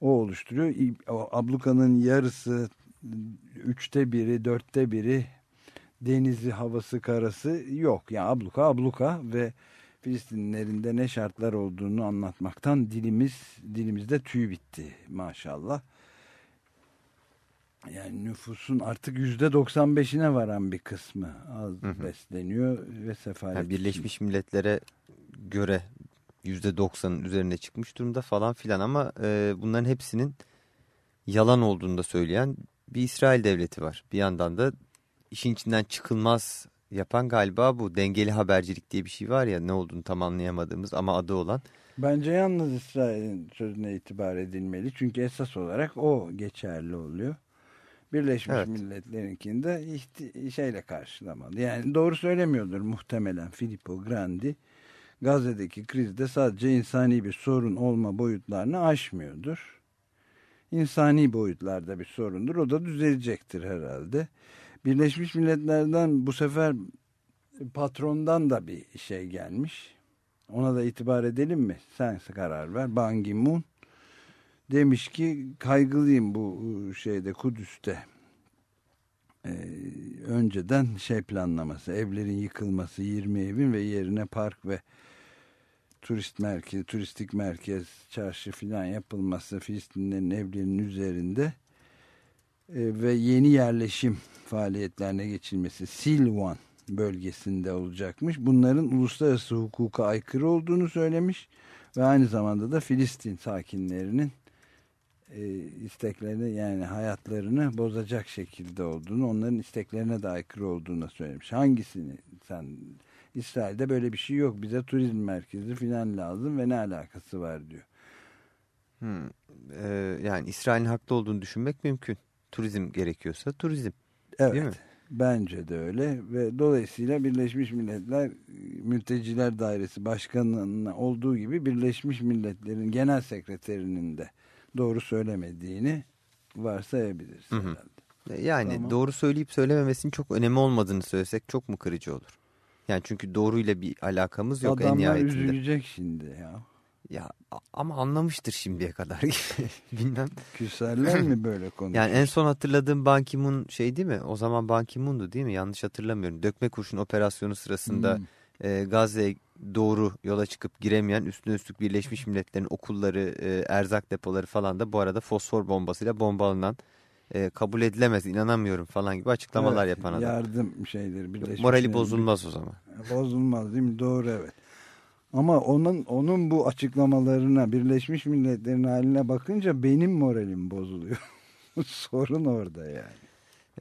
o oluşturuyor. O ablukanın yarısı, üçte biri, dörtte biri denizi, havası, karası yok. Yani abluka abluka ve Filistinlilerin de ne şartlar olduğunu anlatmaktan dilimiz dilimizde tüy bitti maşallah. Yani nüfusun artık yüzde 95'ine varan bir kısmı az hı hı. besleniyor ve sefalet. Yani Birleşmiş Milletler'e göre yüzde 90'ın üzerine çıkmış durumda falan filan ama e, bunların hepsinin yalan olduğunu da söyleyen bir İsrail devleti var. Bir yandan da işin içinden çıkılmaz yapan galiba bu dengeli habercilik diye bir şey var ya ne olduğunu tam anlayamadığımız ama adı olan. Bence yalnız İsrail'in sözüne itibar edilmeli çünkü esas olarak o geçerli oluyor. Birleşmiş evet. Milletler'inkinde şeyle karşılamalı. Yani doğru söylemiyordur muhtemelen Filippo Grandi. Gazze'deki krizde sadece insani bir sorun olma boyutlarını aşmıyordur. İnsani boyutlarda bir sorundur. O da düzelecektir herhalde. Birleşmiş Milletler'den bu sefer patrondan da bir şey gelmiş. Ona da itibar edelim mi? Sen karar ver. Ban Ki-moon demiş ki kaygılıyım bu şeyde Kudüs'te. Ee, önceden şey planlaması, evlerin yıkılması, 20 evin ve yerine park ve turist merkezi, turistik merkez, çarşı filan yapılması Filistinlerin evlerinin üzerinde ve yeni yerleşim faaliyetlerine geçilmesi Silvan bölgesinde olacakmış. Bunların uluslararası hukuka aykırı olduğunu söylemiş ve aynı zamanda da Filistin sakinlerinin e, isteklerini yani hayatlarını bozacak şekilde olduğunu, onların isteklerine de aykırı olduğunu söylemiş. Hangisini sen İsrail'de böyle bir şey yok. Bize turizm merkezi filan lazım ve ne alakası var diyor. Hmm. Ee, yani İsrail'in haklı olduğunu düşünmek mümkün. Turizm gerekiyorsa turizm. Evet. Değil mi? Bence de öyle ve dolayısıyla Birleşmiş Milletler Mülteciler Dairesi Başkanı'nın olduğu gibi Birleşmiş Milletler'in genel sekreterinin de doğru söylemediğini varsayabiliriz Hı hı. herhalde. Yani Tamam. doğru söyleyip söylememesinin çok önemi olmadığını söylesek çok mu kırıcı olur? Yani çünkü doğruyla bir alakamız yok en Adamlar nihayetinde. üzülecek şimdi ya. Ya ama anlamıştır şimdiye kadar. Bilmem. Küserler mi böyle konuşuyor? Yani en son hatırladığım Ban Ki-moon şey değil mi? O zaman Ban Ki-moon'du değil mi? Yanlış hatırlamıyorum. Dökme kurşun operasyonu sırasında Hmm. e, Gazze'ye doğru yola çıkıp giremeyen üstüne üstlük Birleşmiş Milletler'in okulları, e, erzak depoları falan da bu arada fosfor bombasıyla bombalanan e, kabul edilemez inanamıyorum falan gibi açıklamalar Evet, yapan adam. Yardım şeyleri. Morali bozulmaz o zaman. Bozulmaz değil mi? Doğru evet. Ama onun onun bu açıklamalarına Birleşmiş Milletler'in haline bakınca benim moralim bozuluyor. Sorun orada yani.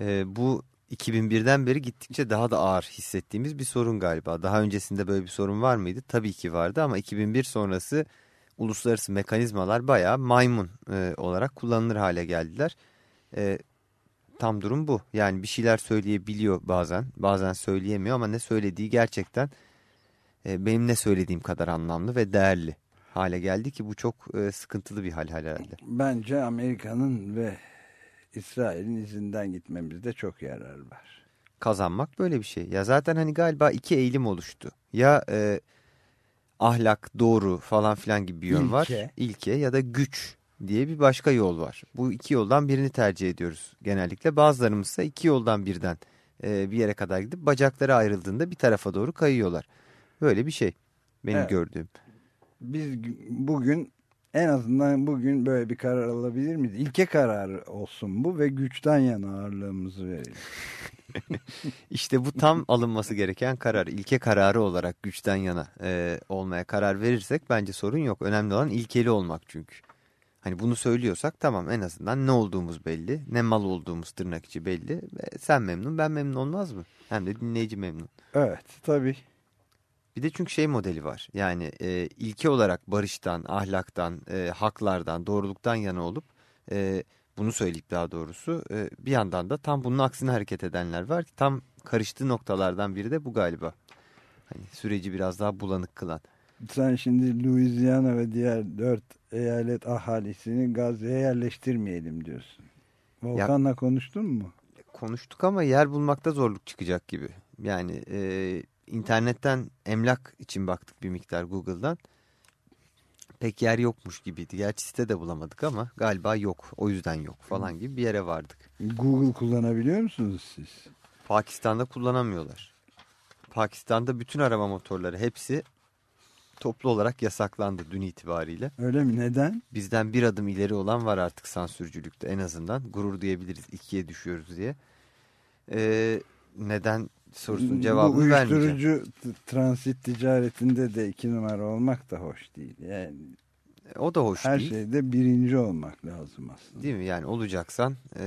E, bu 2001'den beri gittikçe daha da ağır hissettiğimiz bir sorun galiba. Daha öncesinde böyle bir sorun var mıydı? Tabii ki vardı ama 2001 sonrası uluslararası mekanizmalar bayağı maymun e, olarak kullanılır hale geldiler. E, tam durum bu. Yani bir şeyler söyleyebiliyor bazen, bazen söyleyemiyor ama ne söylediği gerçekten benim ne söylediğim kadar anlamlı ve değerli hale geldi ki bu çok e, sıkıntılı bir hal herhalde. Bence Amerika'nın ve İsrail'in izinden gitmemizde çok yarar var. kazanmak böyle bir şey. Ya zaten hani galiba iki eğilim oluştu. Ya e, ahlak, doğru falan filan gibi bir yön var. İlke. İlke ya da güç diye bir başka yol var. Bu iki yoldan birini tercih ediyoruz genellikle. Bazılarımız ise iki yoldan birden e, bir yere kadar gidip bacakları ayrıldığında bir tarafa doğru kayıyorlar. Böyle bir şey benim Evet. gördüğüm. Biz gü- bugün en azından bugün böyle bir karar alabilir miyiz? İlke kararı olsun bu ve güçten yana ağırlığımızı verelim. İşte bu tam alınması gereken karar. İlke kararı olarak güçten yana e, olmaya karar verirsek bence sorun yok. Önemli olan ilkeli olmak çünkü. Hani bunu söylüyorsak tamam en azından ne olduğumuz belli. Ne mal olduğumuz tırnak içi belli. Ve sen memnun ben memnun olmaz mı? Hem de dinleyici memnun. Evet tabii. Bir de çünkü şey modeli var. Yani e, ilke olarak barıştan, ahlaktan, e, haklardan, doğruluktan yana olup e, bunu söyleyip daha doğrusu e, bir yandan da tam bunun aksine hareket edenler var ki tam karıştığı noktalardan biri de bu galiba. Hani süreci biraz daha bulanık kılan. Sen şimdi Louisiana ve diğer dört eyalet ahalisini Gazze'ye yerleştirmeyelim diyorsun. Volkan'la konuştun mu? Konuştuk ama yer bulmakta zorluk çıkacak gibi. Yani e, internetten emlak için baktık bir miktar Google'dan. Pek yer yokmuş gibiydi. Gerçi site de bulamadık ama galiba yok. O yüzden yok falan gibi bir yere vardık. Google kullanabiliyor musunuz siz? Pakistan'da kullanamıyorlar. Pakistan'da bütün arama motorları hepsi toplu olarak yasaklandı dün itibariyle. Öyle mi? Neden? Bizden bir adım ileri olan var artık sansürcülükte en azından. Gurur duyabiliriz ikiye düşüyoruz diye. Ee, neden sorusunun cevabını Bu vermeyeceğim. uyuşturucu t- transit ticaretinde de iki numara olmak da hoş değil. Yani O da hoş her değil. şeyde birinci olmak lazım aslında. Değil mi? Yani olacaksan e,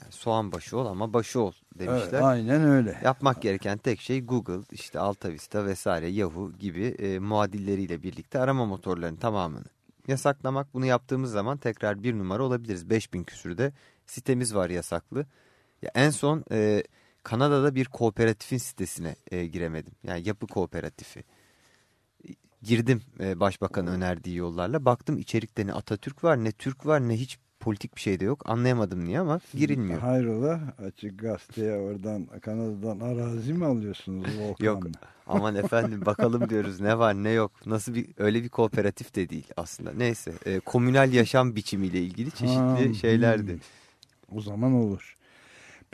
yani soğan başı ol ama başı ol demişler. Evet, aynen öyle. Yapmak gereken tek şey Google, işte AltaVista vesaire Yahoo gibi e, muadilleriyle birlikte arama motorlarının tamamını yasaklamak. Bunu yaptığımız zaman tekrar bir numara olabiliriz. 5000 küsürde sitemiz var yasaklı. Ya en son e, Kanada'da bir kooperatifin sitesine e, giremedim. Yani yapı kooperatifi. Girdim e, başbakan önerdiği yollarla. Baktım içerikte ne Atatürk var ne Türk var ne hiç politik bir şey de yok. Anlayamadım niye ama girilmiyor. Hayrola açık gazeteye oradan Kanada'dan arazi mi alıyorsunuz? Yok aman efendim bakalım diyoruz ne var ne yok. Nasıl bir öyle bir kooperatif de değil aslında. Neyse e, komünel yaşam biçimiyle ilgili çeşitli Ha, şeylerdi. hmm. O zaman olur.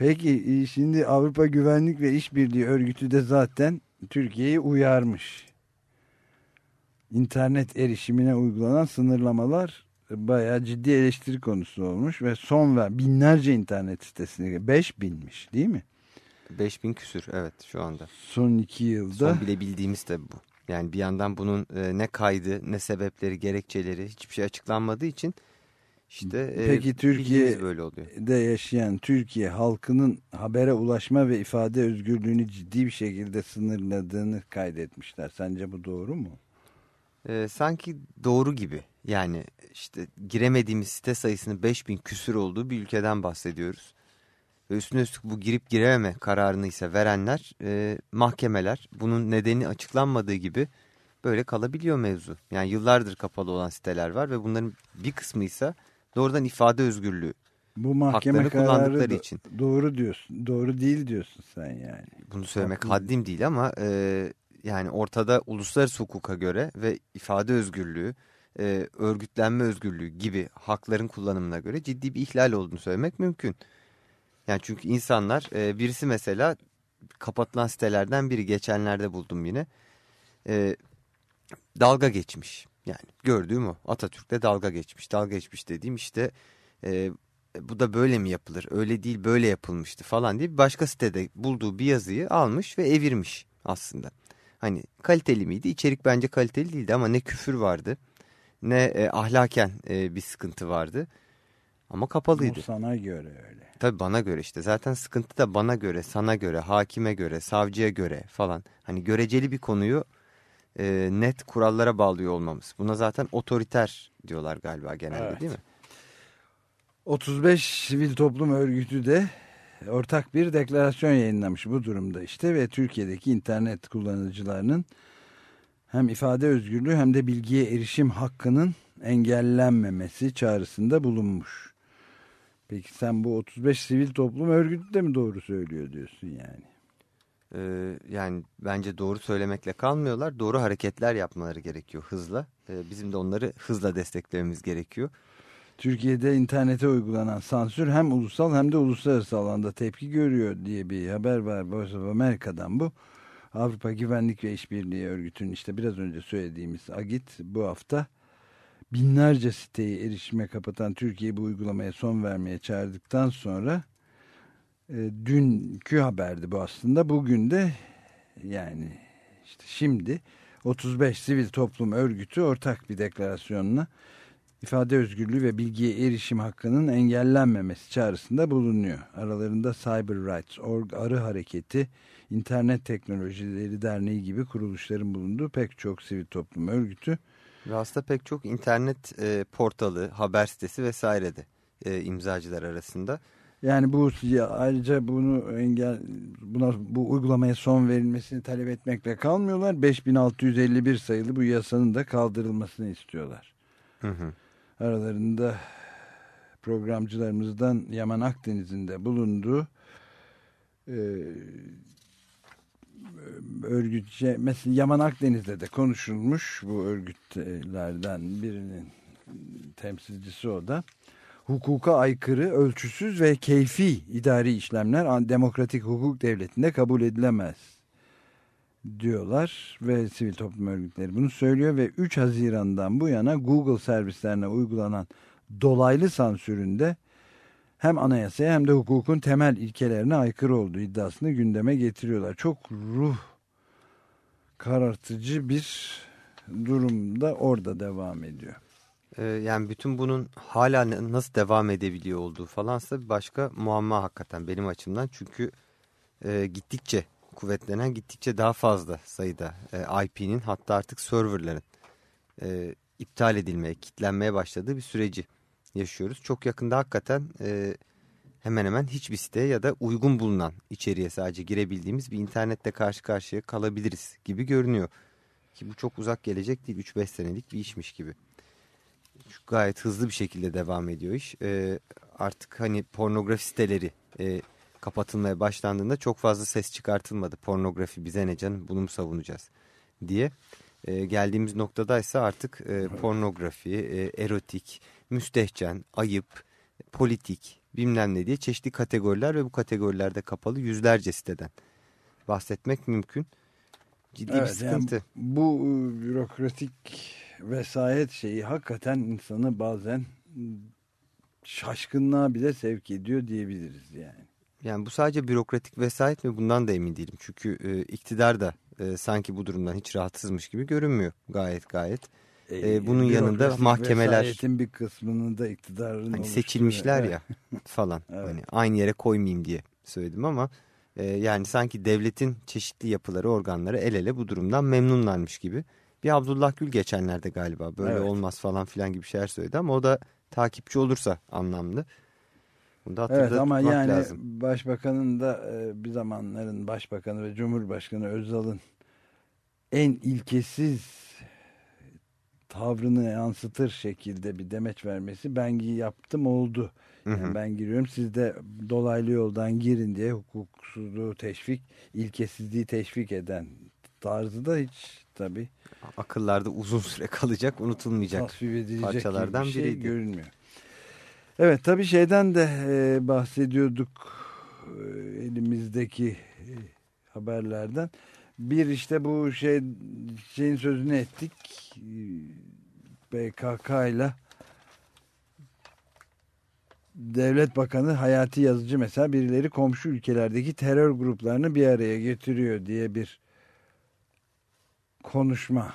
Peki e, şimdi Avrupa Güvenlik ve İşbirliği Örgütü de zaten Türkiye'yi uyarmış. İnternet erişimine uygulanan sınırlamalar bayağı ciddi eleştiri konusu olmuş ve son ve binlerce internet sitesine 5 binmiş değil mi? 5000 küsür evet şu anda. Son iki yılda. Son bile bildiğimiz de bu. Yani bir yandan bunun e, ne kaydı ne sebepleri gerekçeleri hiçbir şey açıklanmadığı için işte e, Peki Türkiye- bildiğimiz böyle oluyor. yaşayan Türkiye halkının habere ulaşma ve ifade özgürlüğünü ciddi bir şekilde sınırladığını kaydetmişler. Sence bu doğru mu? E, sanki doğru gibi. Yani işte giremediğimiz site sayısının 5000 küsür olduğu bir ülkeden bahsediyoruz. Ve üstüne üstlük bu girip girememe kararını ise verenler e, mahkemeler bunun nedeni açıklanmadığı gibi böyle kalabiliyor mevzu. Yani yıllardır kapalı olan siteler var ve bunların bir kısmı ise doğrudan ifade özgürlüğü. Bu mahkeme kararı için. doğru diyorsun. Doğru değil diyorsun sen yani. Bunu söylemek Haklı. haddim değil ama e, yani ortada uluslararası hukuka göre ve ifade özgürlüğü, e, örgütlenme özgürlüğü gibi hakların kullanımına göre ciddi bir ihlal olduğunu söylemek mümkün. Yani çünkü insanlar e, birisi mesela kapatılan sitelerden biri geçenlerde buldum yine e, dalga geçmiş. Yani gördüğüm o Atatürk'te dalga geçmiş. Dalga geçmiş dediğim işte e, bu da böyle mi yapılır öyle değil böyle yapılmıştı falan diye bir başka sitede bulduğu bir yazıyı almış ve evirmiş aslında. Hani kaliteli miydi? İçerik bence kaliteli değildi ama ne küfür vardı ne e, ahlaken e, bir sıkıntı vardı. Ama kapalıydı. Bu sana göre öyle. Tabii bana göre işte zaten sıkıntı da bana göre, sana göre, hakime göre, savcıya göre falan. Hani göreceli bir konuyu e, net kurallara bağlıyor olmamız. Buna zaten otoriter diyorlar galiba genelde Evet. değil mi? 35 sivil toplum örgütü de ortak bir deklarasyon yayınlamış bu durumda işte ve Türkiye'deki internet kullanıcılarının hem ifade özgürlüğü hem de bilgiye erişim hakkının engellenmemesi çağrısında bulunmuş. Peki sen bu 35 sivil toplum örgütü de mi doğru söylüyor diyorsun yani? Ee, yani bence doğru söylemekle kalmıyorlar. Doğru hareketler yapmaları gerekiyor hızla. Ee, bizim de onları hızla desteklememiz gerekiyor. Türkiye'de internete uygulanan sansür hem ulusal hem de uluslararası alanda tepki görüyor diye bir haber var Voice of America'dan bu. Avrupa Güvenlik ve İşbirliği Örgütü'nün işte biraz önce söylediğimiz AGİT bu hafta binlerce siteyi erişime kapatan Türkiye bu uygulamaya son vermeye çağırdıktan sonra dünkü haberdi bu aslında. Bugün de yani işte şimdi 35 sivil toplum örgütü ortak bir deklarasyonla ifade özgürlüğü ve bilgiye erişim hakkının engellenmemesi çağrısında bulunuyor. Aralarında Cyber Rights Org, Arı Hareketi, İnternet Teknolojileri Derneği gibi kuruluşların bulunduğu pek çok sivil toplum örgütü. Ve aslında pek çok internet e, portalı, haber sitesi vesaire de e, imzacılar arasında. Yani bu ayrıca bunu engel buna bu uygulamaya son verilmesini talep etmekle kalmıyorlar. 5651 sayılı bu yasanın da kaldırılmasını istiyorlar. Hı hı. Aralarında programcılarımızdan Yaman Akdeniz'in de bulunduğu e, örgütçe mesela Yaman Akdeniz'de de konuşulmuş bu örgütlerden birinin temsilcisi o da hukuka aykırı, ölçüsüz ve keyfi idari işlemler demokratik hukuk devletinde kabul edilemez diyorlar ve sivil toplum örgütleri bunu söylüyor ve 3 Haziran'dan bu yana Google servislerine uygulanan dolaylı sansüründe hem anayasaya hem de hukukun temel ilkelerine aykırı olduğu iddiasını gündeme getiriyorlar. Çok ruh karartıcı bir durumda orada devam ediyor. E, yani bütün bunun hala nasıl devam edebiliyor olduğu falansa başka muamma hakikaten benim açımdan. Çünkü e, gittikçe kuvvetlenen gittikçe daha fazla sayıda e, IP'nin hatta artık serverların e, iptal edilmeye, kitlenmeye başladığı bir süreci yaşıyoruz. Çok yakında hakikaten e, hemen hemen hiçbir siteye ya da uygun bulunan içeriğe sadece girebildiğimiz bir internette karşı karşıya kalabiliriz gibi görünüyor. Ki bu çok uzak gelecek değil 3-5 senelik bir işmiş gibi. Şu gayet hızlı bir şekilde devam ediyor iş. E, artık hani pornografi siteleri e, kapatılmaya başlandığında çok fazla ses çıkartılmadı. Pornografi bize ne canım bunu mu savunacağız diye. E, geldiğimiz noktadaysa artık e, pornografi, e, erotik, müstehcen, ayıp, politik bilmem ne diye çeşitli kategoriler ve bu kategorilerde kapalı yüzlerce siteden bahsetmek mümkün. Ciddi bir Evet, yani sıkıntı. bu e, bürokratik vesayet şeyi hakikaten insanı bazen şaşkınlığa bile sevk ediyor diyebiliriz yani. Yani bu sadece bürokratik vesayet mi bundan da emin değilim. Çünkü e, iktidar da e, sanki bu durumdan hiç rahatsızmış gibi görünmüyor gayet gayet. E, bunun yanında mahkemeler- vesayetin bir kısmını da iktidarın Hani seçilmişler ya falan. Evet. Hani aynı yere koymayayım diye söyledim ama e, yani sanki devletin çeşitli yapıları, organları el ele bu durumdan memnunlarmış gibi. Bir Abdullah Gül geçenlerde galiba böyle Evet. olmaz falan filan gibi şeyler söyledi ama o da takipçi olursa anlamlı. Bunu da Evet ama yani lazım. başbakanın da e, bir zamanların başbakanı ve cumhurbaşkanı Özal'ın en ilkesiz tavrını yansıtır şekilde bir demeç vermesi ben yaptım oldu. Hı Yani hı. ben giriyorum siz de dolaylı yoldan girin diye hukuksuzluğu teşvik, ilkesizliği teşvik eden tarzı da hiç tabii Akıllarda uzun süre kalacak, unutulmayacak. parçalardan bir şey biriydi. görünmüyor. Evet tabii şeyden de e, bahsediyorduk e, elimizdeki e, haberlerden. Bir işte bu şey şeyin sözünü ettik. PKK ile Devlet Bakanı Hayati Yazıcı mesela birileri komşu ülkelerdeki terör gruplarını bir araya getiriyor diye bir konuşma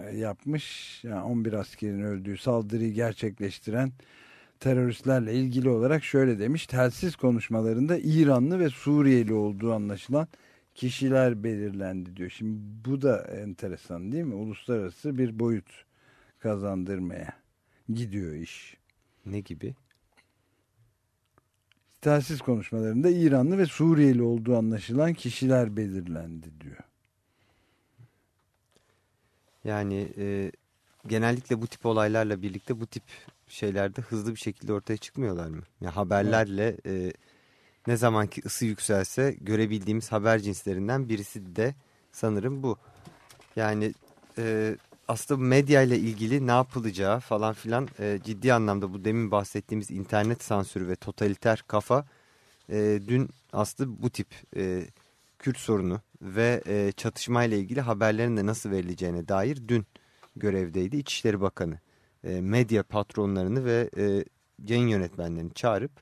e, yapmış. Yani 11 askerin öldüğü saldırıyı gerçekleştiren teröristlerle ilgili olarak şöyle demiş. Telsiz konuşmalarında İranlı ve Suriyeli olduğu anlaşılan kişiler belirlendi diyor. Şimdi bu da enteresan değil mi? Uluslararası bir boyut kazandırmaya gidiyor iş. Ne gibi? Telsiz konuşmalarında İranlı ve Suriyeli olduğu anlaşılan kişiler belirlendi diyor. Yani e, genellikle bu tip olaylarla birlikte bu tip şeylerde hızlı bir şekilde ortaya çıkmıyorlar mı? Ya haberlerle e, ne zamanki ısı yükselse görebildiğimiz haber cinslerinden birisi de sanırım bu. Yani e, aslında medya ile ilgili ne yapılacağı falan filan e, ciddi anlamda bu demin bahsettiğimiz internet sansürü ve totaliter kafa e, dün aslında bu tip e, Kürt sorunu ve e, çatışmayla ilgili haberlerin de nasıl verileceğine dair dün görevdeydi İçişleri Bakanı. E, medya patronlarını ve e, yayın yönetmenlerini çağırıp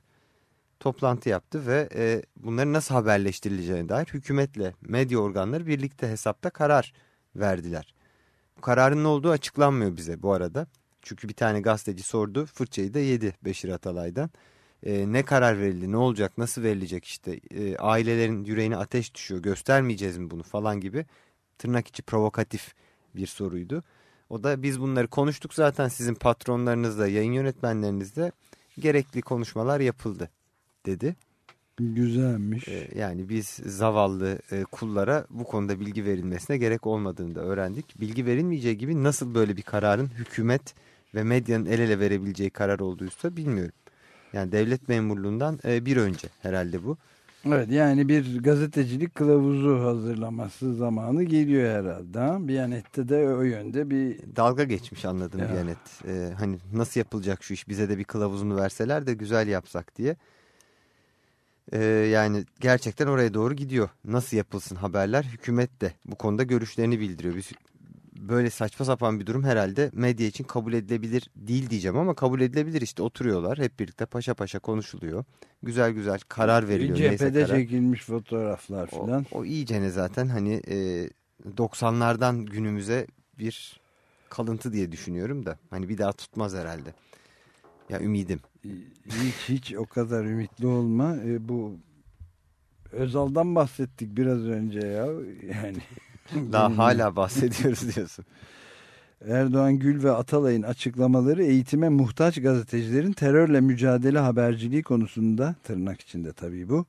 toplantı yaptı ve e, bunların nasıl haberleştirileceğine dair hükümetle medya organları birlikte hesapta karar verdiler. Bu kararın ne olduğu açıklanmıyor bize bu arada. Çünkü bir tane gazeteci sordu fırçayı da yedi Beşir Atalay'dan. E, ne karar verildi ne olacak nasıl verilecek işte e, ailelerin yüreğine ateş düşüyor göstermeyeceğiz mi bunu falan gibi tırnak içi provokatif bir soruydu. O da biz bunları konuştuk zaten sizin patronlarınızla yayın yönetmenlerinizle gerekli konuşmalar yapıldı dedi. Güzelmiş. E, yani biz zavallı e, kullara bu konuda bilgi verilmesine gerek olmadığını da öğrendik. Bilgi verilmeyeceği gibi nasıl böyle bir kararın hükümet ve medyanın el ele verebileceği karar olduysa bilmiyorum. Yani devlet memurluğundan e, bir önce herhalde bu. Evet yani bir gazetecilik kılavuzu hazırlaması zamanı geliyor herhalde. ha? Biyanet'te de o yönde bir Dalga geçmiş anladım Ya. Diyanet. E, hani nasıl yapılacak şu iş bize de bir kılavuzunu verseler de güzel yapsak diye. E, yani gerçekten oraya doğru gidiyor. Nasıl yapılsın haberler hükümet de bu konuda görüşlerini bildiriyor. Biz, böyle saçma sapan bir durum herhalde medya için kabul edilebilir değil diyeceğim ama kabul edilebilir işte oturuyorlar hep birlikte paşa paşa konuşuluyor. Güzel güzel karar veriliyor. neyse cephede karar. çekilmiş fotoğraflar O, filan. o iyicene zaten hani e, 90'lardan günümüze bir kalıntı diye düşünüyorum da hani bir daha tutmaz herhalde. Ya ümidim. Hiç hiç o kadar ümitli olma. E, bu Özal'dan bahsettik biraz önce ya. Yani Daha hala bahsediyoruz diyorsun. Erdoğan Gül ve Atalay'ın açıklamaları eğitime muhtaç gazetecilerin terörle mücadele haberciliği konusunda tırnak içinde tabii bu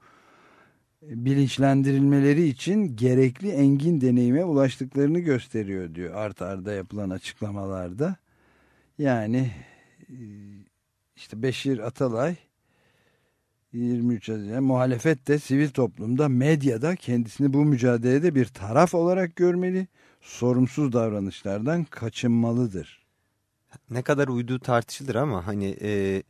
bilinçlendirilmeleri için gerekli engin deneyime ulaştıklarını gösteriyor diyor art arda yapılan açıklamalarda. Yani e, işte Beşir Atalay 23 Haziran muhalefet de sivil toplumda medyada kendisini bu mücadelede bir taraf olarak görmeli sorumsuz davranışlardan kaçınmalıdır. Ne kadar uyduğu tartışılır ama hani e,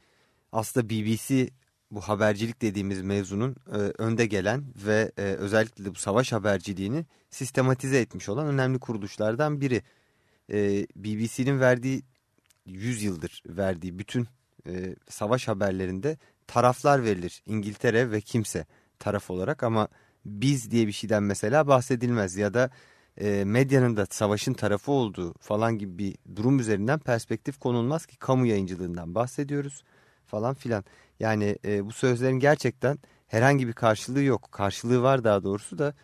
aslında BBC bu habercilik dediğimiz mevzunun e, önde gelen ve e, özellikle de bu savaş haberciliğini sistematize etmiş olan önemli kuruluşlardan biri. E, BBC'nin verdiği 100 yıldır verdiği bütün e, savaş haberlerinde taraflar verilir. İngiltere ve kimse taraf olarak ama biz diye bir şeyden mesela bahsedilmez ya da e, medyanın da savaşın tarafı olduğu falan gibi bir durum üzerinden perspektif konulmaz ki kamu yayıncılığından bahsediyoruz falan filan. Yani e, bu sözlerin gerçekten herhangi bir karşılığı yok. Karşılığı var daha doğrusu da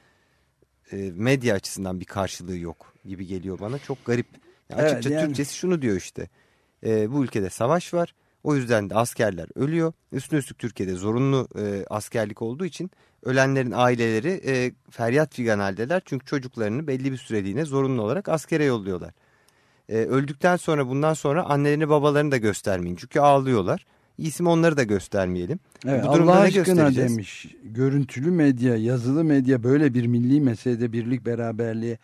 e, medya açısından bir karşılığı yok gibi geliyor bana. Çok garip. Ya Evet, açıkça yani- Türkçesi şunu diyor işte. E, bu ülkede savaş var. O yüzden de askerler ölüyor. Üstüne üstlük Türkiye'de zorunlu e, askerlik olduğu için ölenlerin aileleri e, feryat figan haldeler. Çünkü çocuklarını belli bir süreliğine zorunlu olarak askere yolluyorlar. E, öldükten sonra bundan sonra annelerini babalarını da göstermeyin. Çünkü ağlıyorlar. İsim onları da göstermeyelim. Evet, Bu durumda Allah aşkına demiş. Görüntülü medya, yazılı medya böyle bir milli meselede birlik beraberliğe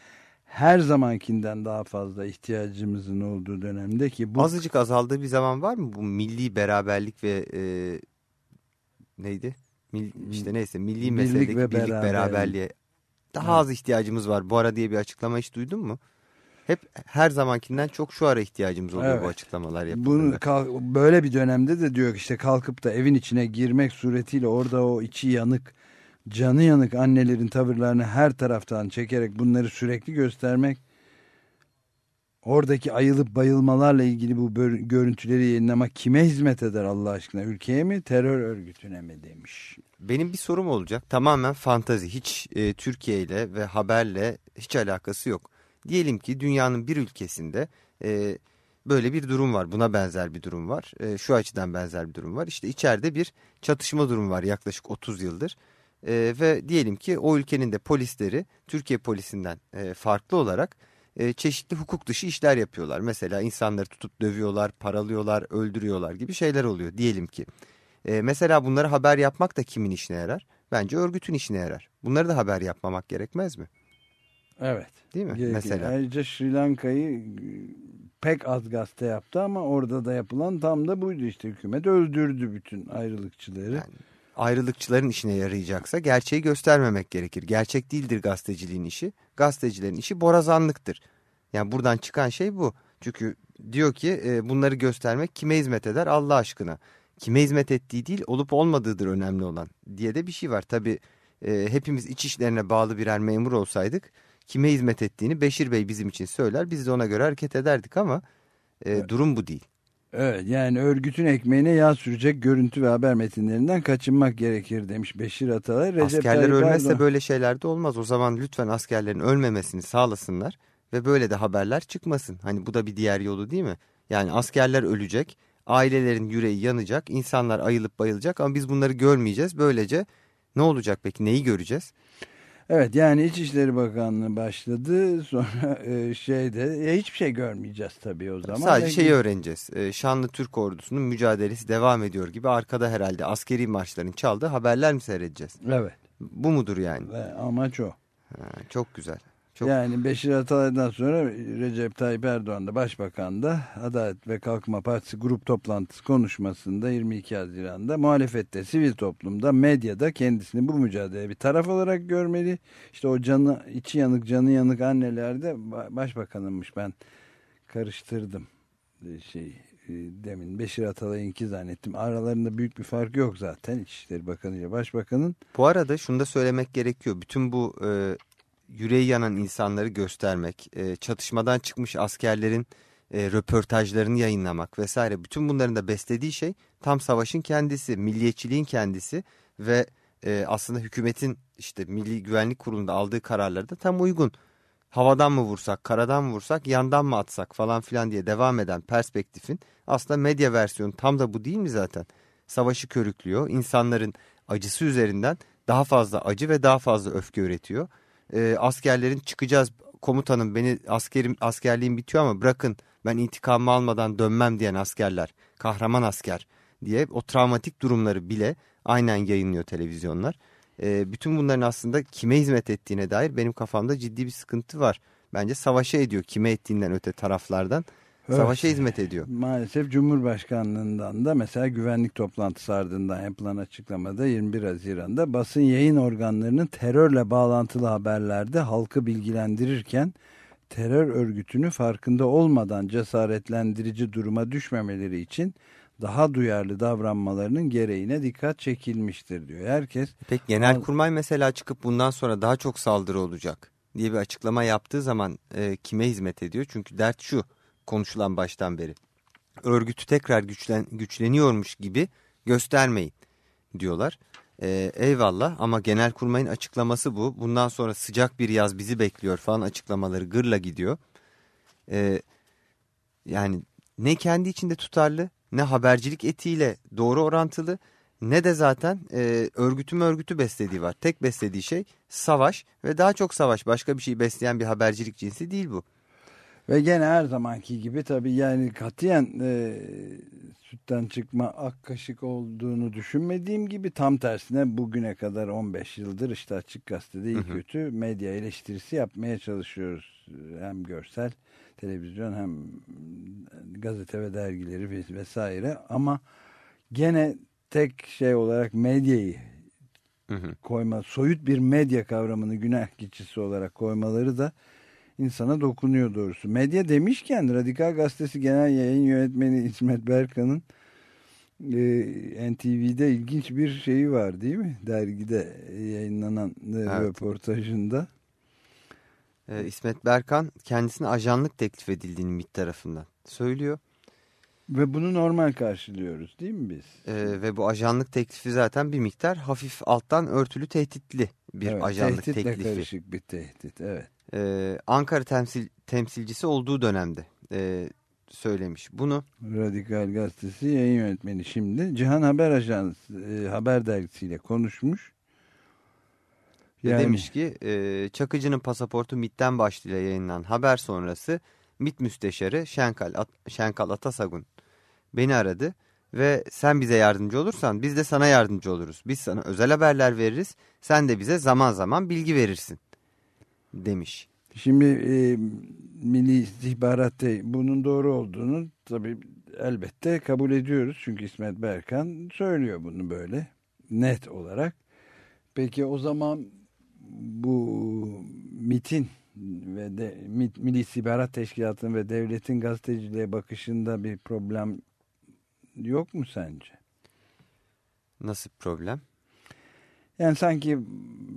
her zamankinden daha fazla ihtiyacımızın olduğu dönemde ki bu Azıcık azaldığı bir zaman var mı bu milli beraberlik ve e, neydi? Mil, işte neyse milli meseledeki ve birlik beraberlik. beraberliğe daha az ihtiyacımız var. Bu ara diye bir açıklama hiç duydun mu? Hep her zamankinden çok şu ara ihtiyacımız oluyor Evet. bu açıklamalar yapıldığında. bunu böyle bir dönemde de diyor işte kalkıp da evin içine girmek suretiyle orada o içi yanık, canı yanık annelerin tavırlarını her taraftan çekerek bunları sürekli göstermek oradaki ayılıp bayılmalarla ilgili bu görüntüleri yayınlamak kime hizmet eder Allah aşkına? Ülkeye mi, terör örgütüne mi demiş. Benim bir sorum olacak. Tamamen fantazi. Hiç e, Türkiye ile ve haberle hiç alakası yok. Diyelim ki dünyanın bir ülkesinde e, böyle bir durum var. Buna benzer bir durum var. E, şu açıdan benzer bir durum var. İşte içeride bir çatışma durumu var yaklaşık 30 yıldır. E, ve diyelim ki o ülkenin de polisleri Türkiye polisinden e, farklı olarak e, çeşitli hukuk dışı işler yapıyorlar. Mesela insanları tutup dövüyorlar, paralıyorlar, öldürüyorlar gibi şeyler oluyor diyelim ki. E, mesela bunları haber yapmak da kimin işine yarar? Bence örgütün işine yarar. Bunları da haber yapmamak gerekmez mi? Evet. Değil mi? Gerekli. Mesela. Ayrıca Sri Lanka'yı e, pek az gazete yaptı ama orada da yapılan tam da buydu işte hükümet öldürdü bütün ayrılıkçıları. Yani ayrılıkçıların işine yarayacaksa gerçeği göstermemek gerekir. Gerçek değildir gazeteciliğin işi. Gazetecilerin işi borazanlıktır. Yani buradan çıkan şey bu. Çünkü diyor ki e, bunları göstermek kime hizmet eder Allah aşkına. Kime hizmet ettiği değil olup olmadığıdır önemli olan diye de bir şey var. Tabii e, hepimiz iç işlerine bağlı birer memur olsaydık kime hizmet ettiğini Beşir Bey bizim için söyler. Biz de ona göre hareket ederdik ama e, durum bu değil. Evet yani örgütün ekmeğine yağ sürecek görüntü ve haber metinlerinden kaçınmak gerekir demiş Beşir Atalay. Recep Askerler Tayyip ölmezse Erdoğan- böyle şeyler de olmaz. O zaman lütfen askerlerin ölmemesini sağlasınlar ve böyle de haberler çıkmasın. Hani bu da bir diğer yolu değil mi? Yani askerler ölecek, ailelerin yüreği yanacak, insanlar ayılıp bayılacak ama biz bunları görmeyeceğiz. Böylece ne olacak peki? Neyi göreceğiz? Evet yani İçişleri Bakanlığı başladı sonra e, şeyde e, hiçbir şey görmeyeceğiz tabii o zaman. Sadece Ve- şeyi öğreneceğiz. Ee, Şanlı Türk ordusunun mücadelesi devam ediyor gibi arkada herhalde askeri marşların çaldığı haberler mi seyredeceğiz? Evet Bu mudur yani? ve amaç o. Ha, çok güzel. Çok Yani Beşir Atalay'dan sonra Recep Tayyip Erdoğan da Başbakan da Adalet ve Kalkınma Partisi grup toplantısı konuşmasında 22 Haziran'da muhalefette, sivil toplumda, medyada kendisini bu mücadeleye bir taraf olarak görmeli. İşte o canı içi yanık canı yanık annelerde ba- Başbakanımmış ben karıştırdım şey demin Beşir Atalay'ınki zannettim. Aralarında büyük bir fark yok zaten İçişleri Bakanı ile Başbakanın. Bu arada şunu da söylemek gerekiyor. Bütün bu e, yüreği yanan insanları göstermek, e, çatışmadan çıkmış askerlerin e, röportajlarını yayınlamak vesaire. Bütün bunların da beslediği şey tam savaşın kendisi, milliyetçiliğin kendisi ve e, aslında hükümetin işte Milli Güvenlik Kurulu'nda aldığı kararları da tam uygun. Havadan mı vursak, karadan mı vursak, yandan mı atsak falan filan diye devam eden perspektifin aslında medya versiyonu tam da bu değil mi zaten? Savaşı körüklüyor, insanların acısı üzerinden daha fazla acı ve daha fazla öfke üretiyor. Ee, askerlerin çıkacağız komutanım beni askerim askerliğim bitiyor ama bırakın ben intikamımı almadan dönmem diyen askerler kahraman asker diye o travmatik durumları bile aynen yayınlıyor televizyonlar. Ee, bütün bunların aslında kime hizmet ettiğine dair benim kafamda ciddi bir sıkıntı var. Bence savaşa ediyor kime ettiğinden öte taraflardan Evet. savaşa hizmet ediyor. Maalesef Cumhurbaşkanlığından da mesela güvenlik toplantısı ardından yapılan açıklamada 21 Haziran'da basın yayın organlarının terörle bağlantılı haberlerde halkı bilgilendirirken terör örgütünü farkında olmadan cesaretlendirici duruma düşmemeleri için daha duyarlı davranmalarının gereğine dikkat çekilmiştir diyor. Herkes Peki Genelkurmay mesela çıkıp bundan sonra daha çok saldırı olacak diye bir açıklama yaptığı zaman e, kime hizmet ediyor? Çünkü dert şu konuşulan baştan beri. Örgütü tekrar güçlen, güçleniyormuş gibi göstermeyin diyorlar. E, eyvallah ama Genelkurmay'ın açıklaması bu. Bundan sonra sıcak bir yaz bizi bekliyor falan açıklamaları gırla gidiyor. E, yani ne kendi içinde tutarlı ne habercilik etiğiyle doğru orantılı ne de zaten e, örgütü örgütü beslediği var. Tek beslediği şey savaş ve daha çok savaş. Başka bir şey besleyen bir habercilik cinsi değil bu. Ve gene her zamanki gibi tabii yani katiyen e, sütten çıkma ak kaşık olduğunu düşünmediğim gibi tam tersine bugüne kadar 15 yıldır işte Açık Gazete'de iyi kötü medya eleştirisi yapmaya çalışıyoruz. Hem görsel, televizyon hem gazete ve dergileri ves- vesaire ama gene tek şey olarak medyayı Hı hı. koyma, soyut bir medya kavramını günah keçisi olarak koymaları da insana dokunuyor doğrusu. Medya demişken Radikal Gazetesi Genel Yayın Yönetmeni İsmet Berkan'ın e, NTV'de ilginç bir şeyi var değil mi? Dergide yayınlanan e, Evet. röportajında. Ee, İsmet Berkan kendisine ajanlık teklif edildiğini MİT tarafından söylüyor. Ve bunu normal karşılıyoruz değil mi biz? Ee, ve bu ajanlık teklifi zaten bir miktar hafif alttan örtülü tehditli bir evet, ajanlık tehditle teklifi. karışık bir tehdit evet. Ee, Ankara temsil, temsilcisi olduğu dönemde e, söylemiş. Bunu Radikal Gazetesi yayın yönetmeni şimdi Cihan Haber Ajansı e, haber dergisiyle konuşmuş. Yani- demiş ki e, Çakıcı'nın pasaportu MİT'ten başlığıyla yayınlanan haber sonrası MİT müsteşarı Şenkal, At Şenkal Atasagun beni aradı ve sen bize yardımcı olursan biz de sana yardımcı oluruz. Biz sana özel haberler veririz sen de bize zaman zaman bilgi verirsin demiş. Şimdi e, Milli İstihbarat bunun doğru olduğunu tabii elbette kabul ediyoruz. Çünkü İsmet Berkan söylüyor bunu böyle net olarak. Peki o zaman bu MIT'in ve de MİT, Milli İstihbarat Teşkilatı'nın ve devletin gazeteciliğe bakışında bir problem yok mu sence? Nasıl problem? Yani sanki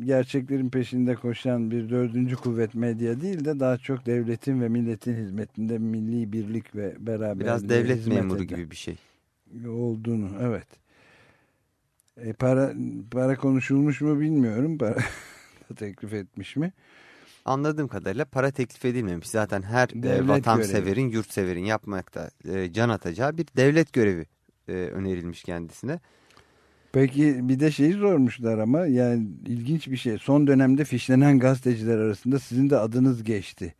gerçeklerin peşinde koşan bir dördüncü kuvvet medya değil de daha çok devletin ve milletin hizmetinde milli birlik ve beraberliğe Biraz devlet memuru gibi bir şey. olduğunu evet. E, para para konuşulmuş mu bilmiyorum. Para teklif etmiş mi? Anladığım kadarıyla para teklif edilmemiş. Zaten her e, Devlet vatanseverin, yurtseverin yapmakta e, can atacağı bir devlet görevi e, önerilmiş kendisine. Peki bir de şeyi sormuşlar ama yani ilginç bir şey. Son dönemde fişlenen gazeteciler arasında sizin de adınız geçti.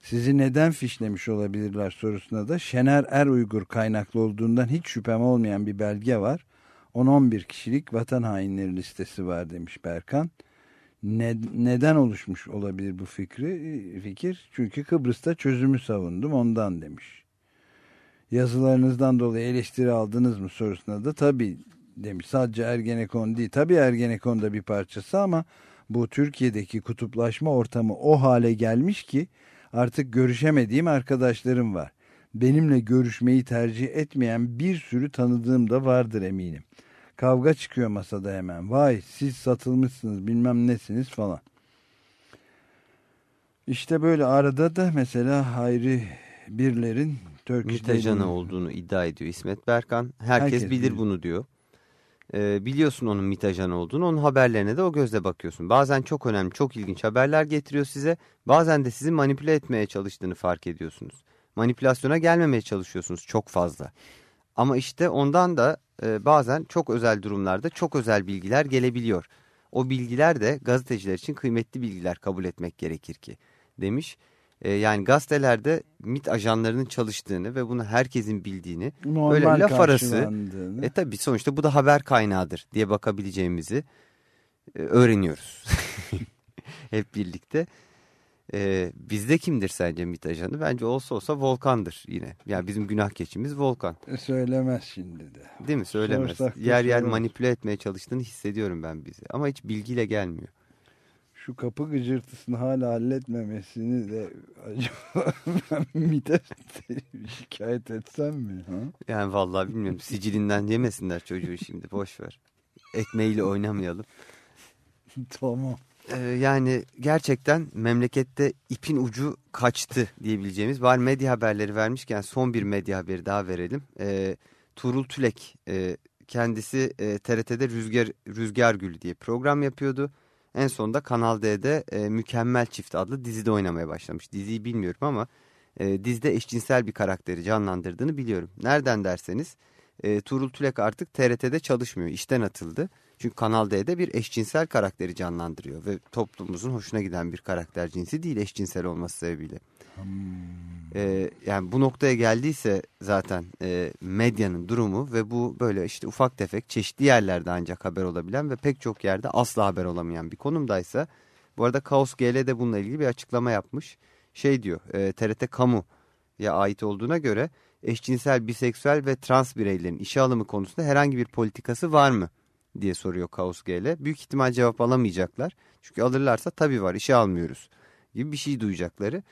Sizi neden fişlemiş olabilirler sorusuna da Şener Er Uygur kaynaklı olduğundan hiç şüphem olmayan bir belge var. 10-11 kişilik vatan hainleri listesi var demiş Berkan. Ne, neden oluşmuş olabilir bu fikri fikir? Çünkü Kıbrıs'ta çözümü savundum ondan demiş. Yazılarınızdan dolayı eleştiri aldınız mı sorusuna da tabii demiş. Sadece Ergenekon değil. Tabii Ergenekon da bir parçası ama bu Türkiye'deki kutuplaşma ortamı o hale gelmiş ki artık görüşemediğim arkadaşlarım var. Benimle görüşmeyi tercih etmeyen bir sürü tanıdığım da vardır eminim. Kavga çıkıyor masada hemen. Vay siz satılmışsınız bilmem nesiniz falan. İşte böyle arada da mesela Hayri Birler'in Turkish Daily'nin- olduğunu iddia ediyor İsmet Berkan. Herkes, Herkes bilir bilir. bunu diyor. Ee, biliyorsun onun MİT ajanı olduğunu, onun haberlerine de o gözle bakıyorsun. Bazen çok önemli, çok ilginç haberler getiriyor size. Bazen de sizi manipüle etmeye çalıştığını fark ediyorsunuz. Manipülasyona gelmemeye çalışıyorsunuz çok fazla. Ama işte ondan da e, bazen çok özel durumlarda çok özel bilgiler gelebiliyor. O bilgiler de gazeteciler için kıymetli bilgiler kabul etmek gerekir ki demiş. E, yani gazetelerde MİT ajanlarının çalıştığını ve bunu herkesin bildiğini Normal Öyle laf arası. e tabi sonuçta bu da haber kaynağıdır diye bakabileceğimizi e, öğreniyoruz. Hep birlikte. E, bizde kimdir sence MİT ajanı? Bence olsa olsa Volkan'dır yine. Yani bizim günah keçimiz Volkan. Söylemez şimdi de. Değil mi? Söylemez. Sorsak yer yer manipüle etmeye çalıştığını hissediyorum ben bizi. Ama hiç bilgiyle gelmiyor. Şu kapı gıcırtısını hala halletmemesini de acaba ben MİT'e şikayet etsem mi? Ha? Yani vallahi bilmiyorum. Sicilinden yemesinler çocuğu şimdi. Boş ver. Ekmeğiyle oynamayalım. tamam. Ee, yani gerçekten memlekette ipin ucu kaçtı diyebileceğimiz. Bari medya haberleri vermişken son bir medya haberi daha verelim. Ee, Tuğrul Tülek e, kendisi e, TRT'de Rüzgar, Rüzgar Gül diye program yapıyordu. En sonunda Kanal D'de e, Mükemmel Çift adlı dizide oynamaya başlamış. Diziyi bilmiyorum ama e, dizide eşcinsel bir karakteri canlandırdığını biliyorum. Nereden derseniz e, Tuğrul Tülek artık TRT'de çalışmıyor. İşten atıldı. Çünkü Kanal D'de bir eşcinsel karakteri canlandırıyor. Ve toplumumuzun hoşuna giden bir karakter cinsi değil eşcinsel olması sebebiyle. E, yani bu noktaya geldiyse zaten e, medyanın durumu ve bu böyle işte ufak tefek çeşitli yerlerde ancak haber olabilen ve pek çok yerde asla haber olamayan bir konumdaysa bu arada Kaos GL de bununla ilgili bir açıklama yapmış. Şey diyor e, TRT kamuya ait olduğuna göre eşcinsel, biseksüel ve trans bireylerin işe alımı konusunda herhangi bir politikası var mı diye soruyor Kaos GL. Büyük ihtimal cevap alamayacaklar. Çünkü alırlarsa tabii var işe almıyoruz gibi bir şey duyacakları.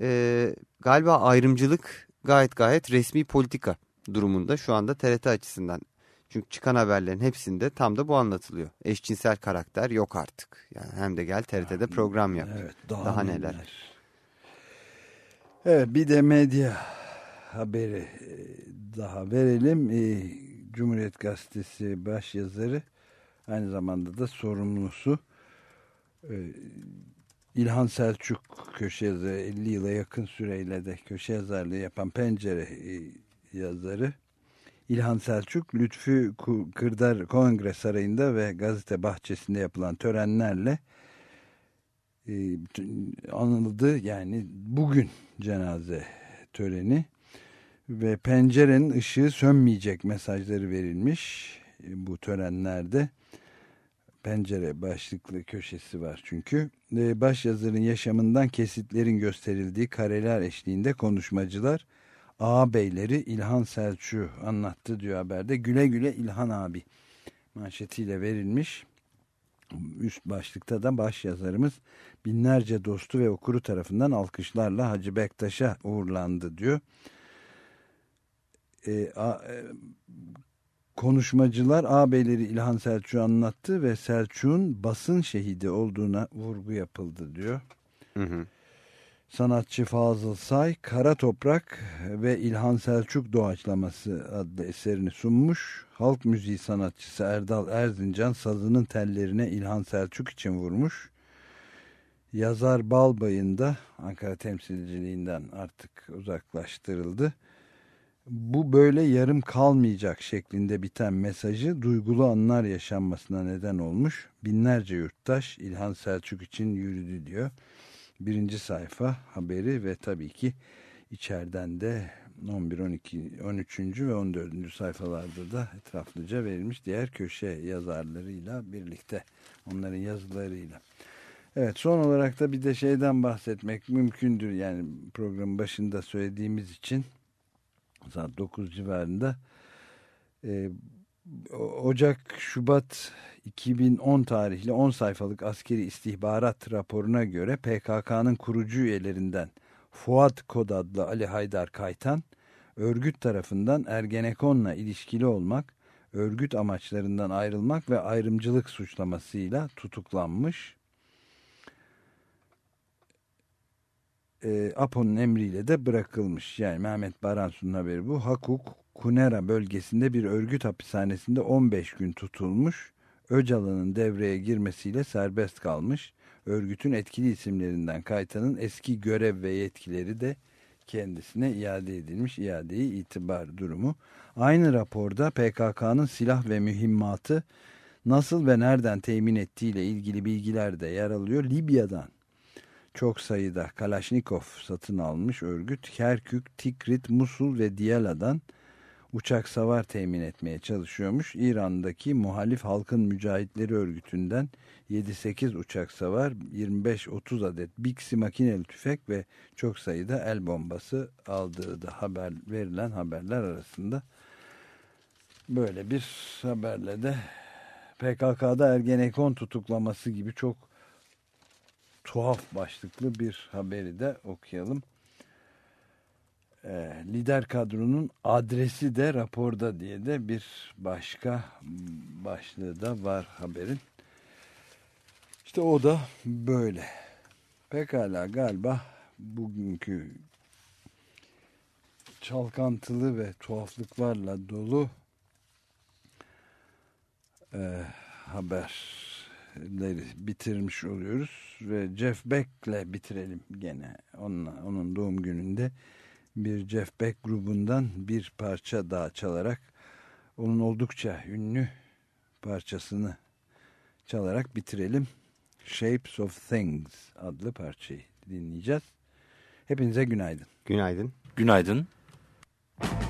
E, galiba ayrımcılık gayet gayet resmi politika durumunda şu anda TRT açısından. Çünkü çıkan haberlerin hepsinde tam da bu anlatılıyor. Eşcinsel karakter yok artık. Yani hem de gel TRT'de program yap. Evet, daha, Daha neler. neler. Evet bir de medya haberi e, daha verelim. E, Cumhuriyet Gazetesi başyazarı aynı zamanda da sorumlusu e, İlhan Selçuk köşe yazarı 50 yıla yakın süreyle de köşe yazarlığı yapan Pencere e, yazarı İlhan Selçuk Lütfü Kırdar Kongre Sarayı'nda ve gazete bahçesinde yapılan törenlerle e, anıldı. Yani bugün cenaze töreni ve pencerenin ışığı sönmeyecek mesajları verilmiş e, bu törenlerde. Pencere başlıklı köşesi var çünkü. E, Başyazarın yaşamından kesitlerin gösterildiği kareler eşliğinde konuşmacılar ağabeyleri İlhan Selçuk anlattı diyor haberde. Güle güle İlhan abi manşetiyle verilmiş. Üst başlıkta da baş yazarımız binlerce dostu ve okuru tarafından alkışlarla Hacı Bektaş'a uğurlandı diyor. E, a, e, konuşmacılar ağabeyleri İlhan Selçuk'u anlattı ve Selçuk'un basın şehidi olduğuna vurgu yapıldı diyor. Hı hı. Sanatçı Fazıl Say, Kara Toprak ve İlhan Selçuk Doğaçlaması adlı eserini sunmuş. Halk müziği sanatçısı Erdal Erzincan sazının tellerine İlhan Selçuk için vurmuş. Yazar Balbay'ın da Ankara temsilciliğinden artık uzaklaştırıldı. Bu böyle yarım kalmayacak şeklinde biten mesajı duygulu anlar yaşanmasına neden olmuş. Binlerce yurttaş İlhan Selçuk için yürüdü diyor birinci sayfa haberi ve tabii ki içeriden de 11, 12, 13. ve 14. sayfalarda da etraflıca verilmiş diğer köşe yazarlarıyla birlikte onların yazılarıyla. Evet son olarak da bir de şeyden bahsetmek mümkündür yani programın başında söylediğimiz için saat 9 civarında e, Ocak Şubat 2010 tarihli 10 sayfalık askeri istihbarat raporuna göre PKK'nın kurucu üyelerinden Fuat Kod adlı Ali Haydar Kaytan örgüt tarafından Ergenekon'la ilişkili olmak, örgüt amaçlarından ayrılmak ve ayrımcılık suçlamasıyla tutuklanmış. E, APO'nun emriyle de bırakılmış. Yani Mehmet Baransu'nun haberi bu. Hakuk Kunera bölgesinde bir örgüt hapishanesinde 15 gün tutulmuş. Öcalan'ın devreye girmesiyle serbest kalmış. Örgütün etkili isimlerinden Kaytan'ın eski görev ve yetkileri de kendisine iade edilmiş. İadeyi itibar durumu. Aynı raporda PKK'nın silah ve mühimmatı nasıl ve nereden temin ettiğiyle ilgili bilgiler de yer alıyor. Libya'dan çok sayıda Kalaşnikov satın almış örgüt Kerkük, Tikrit, Musul ve Diyala'dan uçak savar temin etmeye çalışıyormuş. İran'daki muhalif halkın mücahitleri örgütünden 7-8 uçak savar, 25-30 adet Bixi makineli tüfek ve çok sayıda el bombası aldığı da haber verilen haberler arasında. Böyle bir haberle de PKK'da Ergenekon tutuklaması gibi çok tuhaf başlıklı bir haberi de okuyalım. Ee, lider kadronun adresi de raporda diye de bir başka başlığı da var haberin. İşte o da böyle. Pekala galiba bugünkü çalkantılı ve tuhaflıklarla dolu e, haberleri bitirmiş oluyoruz ve Jeff Beck'le bitirelim gene onunla, onun doğum gününde bir Jeff Beck grubundan bir parça daha çalarak onun oldukça ünlü parçasını çalarak bitirelim. Shapes of Things adlı parçayı dinleyeceğiz. Hepinize günaydın. Günaydın. Günaydın. of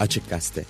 Açık Gazete